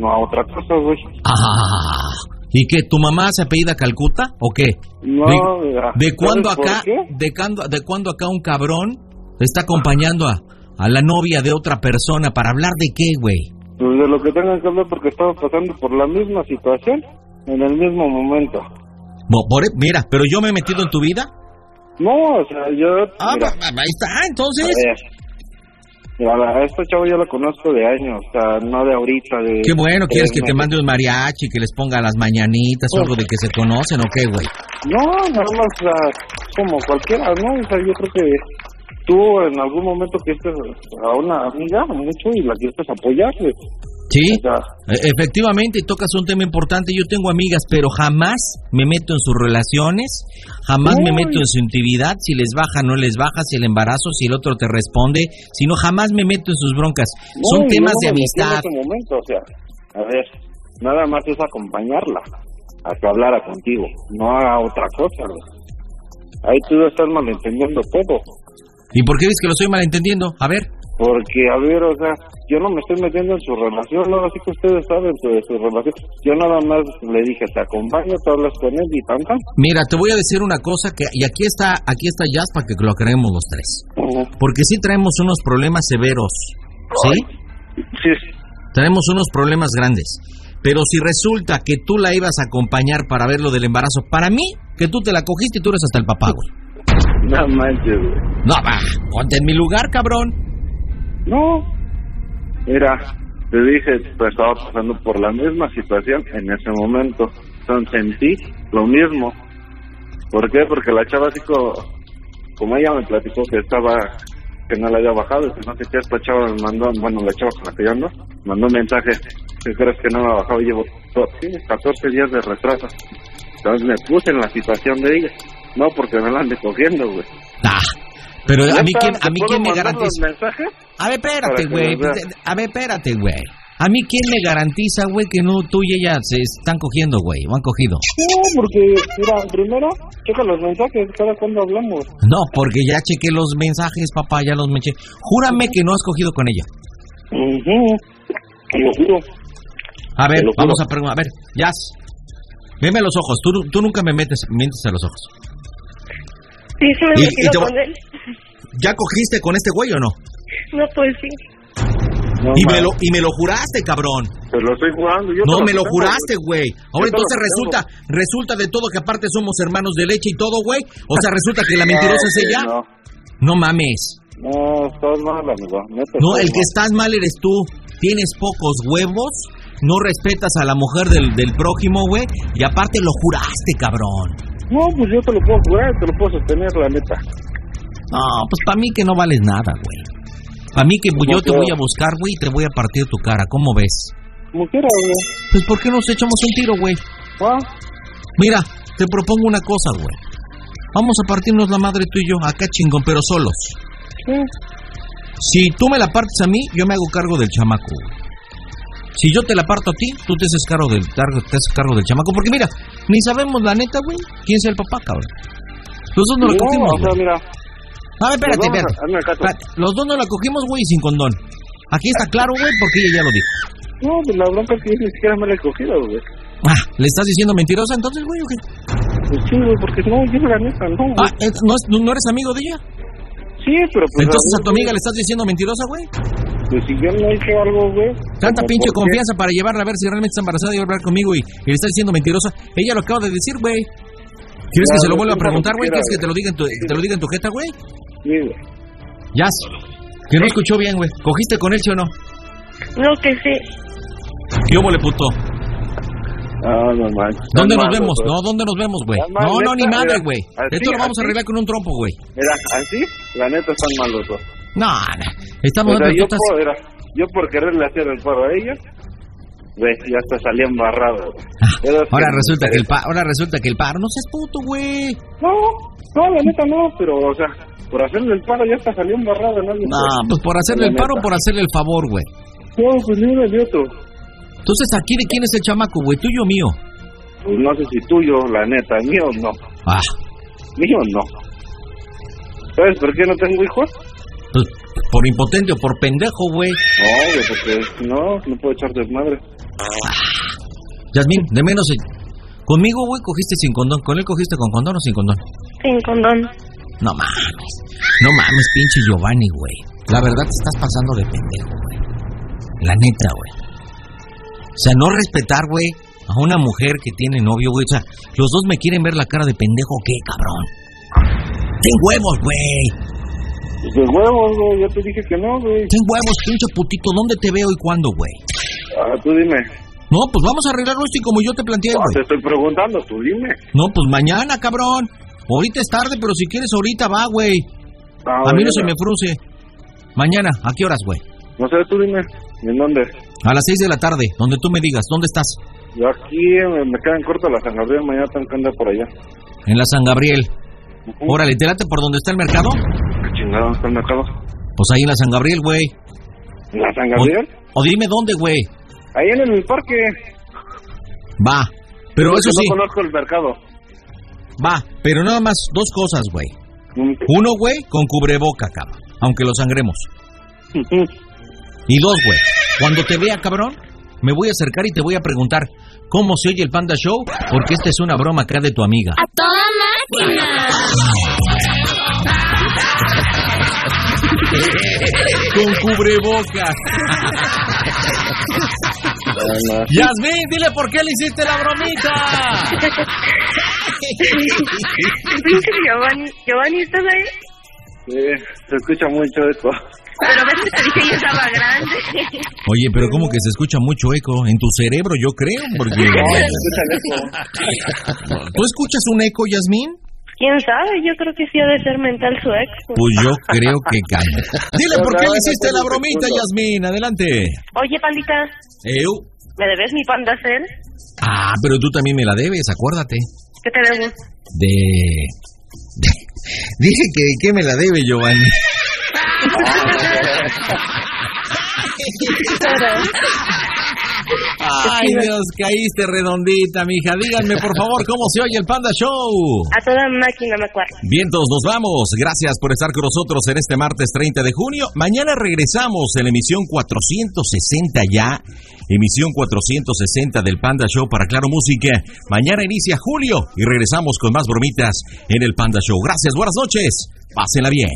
No a otra cosa, güey. Ah, ¿y qué? ¿Tu mamá se apellida Calcuta o qué? No, ¿De, mira, de cuándo ¿sabes por acá, de cuándo, de cuándo acá un cabrón está acompañando a, a la novia de otra persona para hablar de qué, güey? Pues de lo que tengan que hablar porque estaba pasando por la misma situación en el mismo momento. Por- e, mira, pero yo me he metido en tu vida. No, o sea, yo... Ah, mira, ahí está, entonces. A esta chava yo la conozco de años, o sea, no de ahorita, de... Qué bueno, ¿quieres que te mande un mariachi, que les ponga las mañanitas o algo de que se conocen o qué, güey? No, nada más, o sea, como cualquiera, ¿no? O sea, yo creo que tú en algún momento quieres a una amiga mucho y la quieres apoyar, güey. Sí, e- efectivamente tocas un tema importante. Yo tengo amigas, pero jamás me meto en sus relaciones, jamás me meto en su intimidad, si les baja, no les baja, si el embarazo, si el otro te responde, sino jamás me meto en sus broncas. no, Son temas de amistad. En ese momento, o sea, a ver, nada más es acompañarla a que hablara contigo, no a otra cosa. Ahí tú estás malentendiendo todo. ¿Y por qué dices que lo estoy malentendiendo? A ver. Porque, a ver, o sea, yo no me estoy metiendo en su relación, no, así que ustedes saben de su relación. Yo nada más le dije, te acompaño, tú hablas con él y tan, tan. Mira, te voy a decir una cosa que y aquí está, aquí está Jazz para que lo creemos los tres. Porque sí traemos unos problemas severos, ¿sí? Sí. Tenemos unos problemas grandes. Pero si resulta que tú la ibas a acompañar para ver lo del embarazo, para mí, que tú te la cogiste y tú eres hasta el papá, güey. No manches, güey. No, va, ponte en mi lugar, cabrón. No. Mira, te dije, pues estaba pasando por la misma situación en ese momento. Entonces sentí lo mismo. ¿Por qué? Porque la chava así como, como ella me platicó que estaba, que no la había bajado, y que no sé qué, esta chava me mandó, bueno, la chava con que yo ando, mandó un mensaje, ¿qué crees que no me ha bajado? Llevo sí, 14 días de retraso. Entonces me puse en la situación de ella. No, porque me la ande cogiendo, güey. Ah, pero a mí quién, a ¿Te mí quién me garantiza. A ver, espérate, güey. pues, A ver, espérate, güey. A mí quién me garantiza, güey, que no tú y ella se están cogiendo, güey, o han cogido. No, porque, mira, primero, checa los mensajes, cada cuando hablamos. No, porque ya chequé los mensajes, papá, ya los me. Júrame que no has cogido con ella. Te lo juro. A ver, lo juro. vamos a preguntar. A ver, Jazz. Veme a los ojos. Tú, tú nunca me metes, mientes a los ojos. Sí, sí me ¿Y- y metido te va- con él. ¿Ya cogiste con este güey o no? No, pues sí. y, me lo, y me lo juraste, cabrón. Pero lo estoy jugando. Yo No, me lo tengo, juraste, güey. Ahora entonces tengo. resulta, resulta de todo que aparte somos hermanos de leche y todo, güey. O sea, resulta que la (laughs) mentirosa es ella. No, No mames. no, estás mal, amigo. No, estás el que estás mal eres tú. Tienes pocos huevos, no respetas a la mujer del, del prójimo, güey, y aparte lo juraste, cabrón. No, pues yo te lo puedo jurar, te lo puedo sostener, la neta. No, pues para mí que no vales nada, güey. Para mí que yo te voy a buscar, güey, y te voy a partir tu cara. ¿Cómo ves? Como quiera, güey. Pues ¿por qué nos echamos un tiro, güey? Ah, Mira, te propongo una cosa, güey. Vamos a partirnos la madre tú y yo, acá chingón, pero solos. Si tú me la partes a mí, yo me hago cargo del chamaco. güey. Si yo te la parto a ti, tú te haces cargo del, te haces cargo del chamaco. Porque mira, ni sabemos la neta, güey, quién es el papá, cabrón. Los dos no la cogimos, o sea, güey. mira. A ver, espérate, vamos espérate. Los dos no la cogimos, güey, sin condón. Aquí está claro, güey, porque ella ya lo dijo. No, pues la bronca es que ni siquiera me la he cogido, güey. Ah, ¿le estás diciendo mentirosa entonces, güey, o qué? Pues sí, güey, porque no, yo la neta, no. Ah, ¿es- ¿no, ¿no eres amigo de ella? Sí, pero pues... Entonces a tu güey, amiga le estás diciendo mentirosa, güey. Pues si yo no he hecho algo, güey... Tanta pinche confianza para llevarla a ver si realmente está embarazada y va a hablar conmigo y, y le está diciendo mentirosa. Ella lo acaba de decir, güey. ¿Quieres Ya, que se lo vuelva a preguntar, güey? ¿Quieres que te lo diga en tu, te lo diga en tu jeta, güey? Sí, güey. Ya. Que no escuchó bien, güey. ¿Cogiste con él, sí o no? No, que sí. ¿Qué hubo le puto? Ah, no manches. ¿Dónde nos vemos? güey. No, ¿dónde nos vemos, güey? No, no, ni madre, güey. Esto lo vamos a arreglar con un trompo, güey. Mira, así, la neta están mal los dos. No, no. Estamos o dando yo, yo por quererle hacer el paro a ella, güey, ya hasta salí embarrado. güey. Ah, Ahora que- resulta que el pa ahora resulta que el paro no seas puto, güey. No, no, la neta no, pero, o sea, por hacerle el paro ya hasta salió embarrado, ¿no? No, pues por hacerle el paro, por hacerle el favor, güey. No, pues ni uno ni otro. Entonces, ¿aquí de quién es el chamaco, güey? ¿Tuyo o mío? Pues no sé si tuyo, la neta, mío no. Ah, Mío no. ¿Sabes por qué no tengo hijos? pues por impotente o por pendejo, güey. No, güey, porque no, no puedo echar desmadre. Yasmín, de menos. eh, Conmigo, güey, cogiste sin condón. ¿Con él cogiste con condón o sin condón? Sin condón. No mames. No mames, pinche Giovanni, güey. La verdad te estás pasando de pendejo, güey. La neta, güey. O sea, no respetar, güey, a una mujer que tiene novio, güey. O sea, los dos me quieren ver la cara de pendejo, ¿qué, cabrón? Ten huevos, güey. De huevos, güey, ya te dije que no, güey. Ten huevos, pinche putito. ¿Dónde te veo y cuándo, güey? Ah, tú dime. No, pues vamos a arreglarlo y como yo te planteé, No, güey. te estoy preguntando, tú dime. No, pues mañana, cabrón. Ahorita es tarde, pero si quieres ahorita va, güey. Ah, A mí no se me frunce. Mañana, ¿a qué horas, güey? No sé, tú dime. ¿En dónde? A las 6 de la tarde, donde tú me digas, ¿dónde estás? Yo aquí me, me quedan cortas las San Gabriel, mañana tengo que andar por allá. En la San Gabriel. Órale, ¿te late por donde está el mercado? ¿Qué chingado está el mercado? Pues ahí en la San Gabriel, güey. ¿En la San Gabriel? O, o dime dónde, güey. Ahí en el parque. Va. Pero eso sí, No conozco el mercado. va. Pero nada más dos cosas, güey. Uno, güey, con cubreboca, cabrón. Aunque lo sangremos. (laughs) Y dos, güey. Cuando te vea, cabrón, me voy a acercar y te voy a preguntar cómo se oye el Panda Show, porque esta es una broma acá de tu amiga. ¡A toda máquina! Con cubrebocas. Yasmín, dile por qué le hiciste la bromita. (laughs) Giovanni, Giovanni, ¿estás ahí? Sí, se escucha mucho eco. Pero ves que te dije yo estaba grande. Oye, pero como que se escucha mucho eco en tu cerebro, yo creo, porque... escucha el eco. ¿Tú escuchas un eco, Yasmín? ¿Quién sabe? Yo creo que sí ha de ser mental su ex. Pues yo creo que cae. Dile por qué le hiciste la bromita, Yasmín. Adelante. Oye, pandita, Eu. ¿me debes mi panda cel? Ah, pero tú también me la debes, acuérdate. ¿Qué te debo? De... (laughs) Dije que de qué me la debe, Giovanni. Ay, Dios, caíste redondita, mija. Díganme, por favor, cómo se oye el Panda Show. A toda máquina me acuerdo. Vientos, nos vamos. Gracias por estar con nosotros en este martes 30 de junio. Mañana regresamos en la emisión 460 ya. Emisión 460 del Panda Show para Claro Música. Mañana inicia julio y regresamos con más bromitas en el Panda Show. Gracias, buenas noches. Pásenla bien.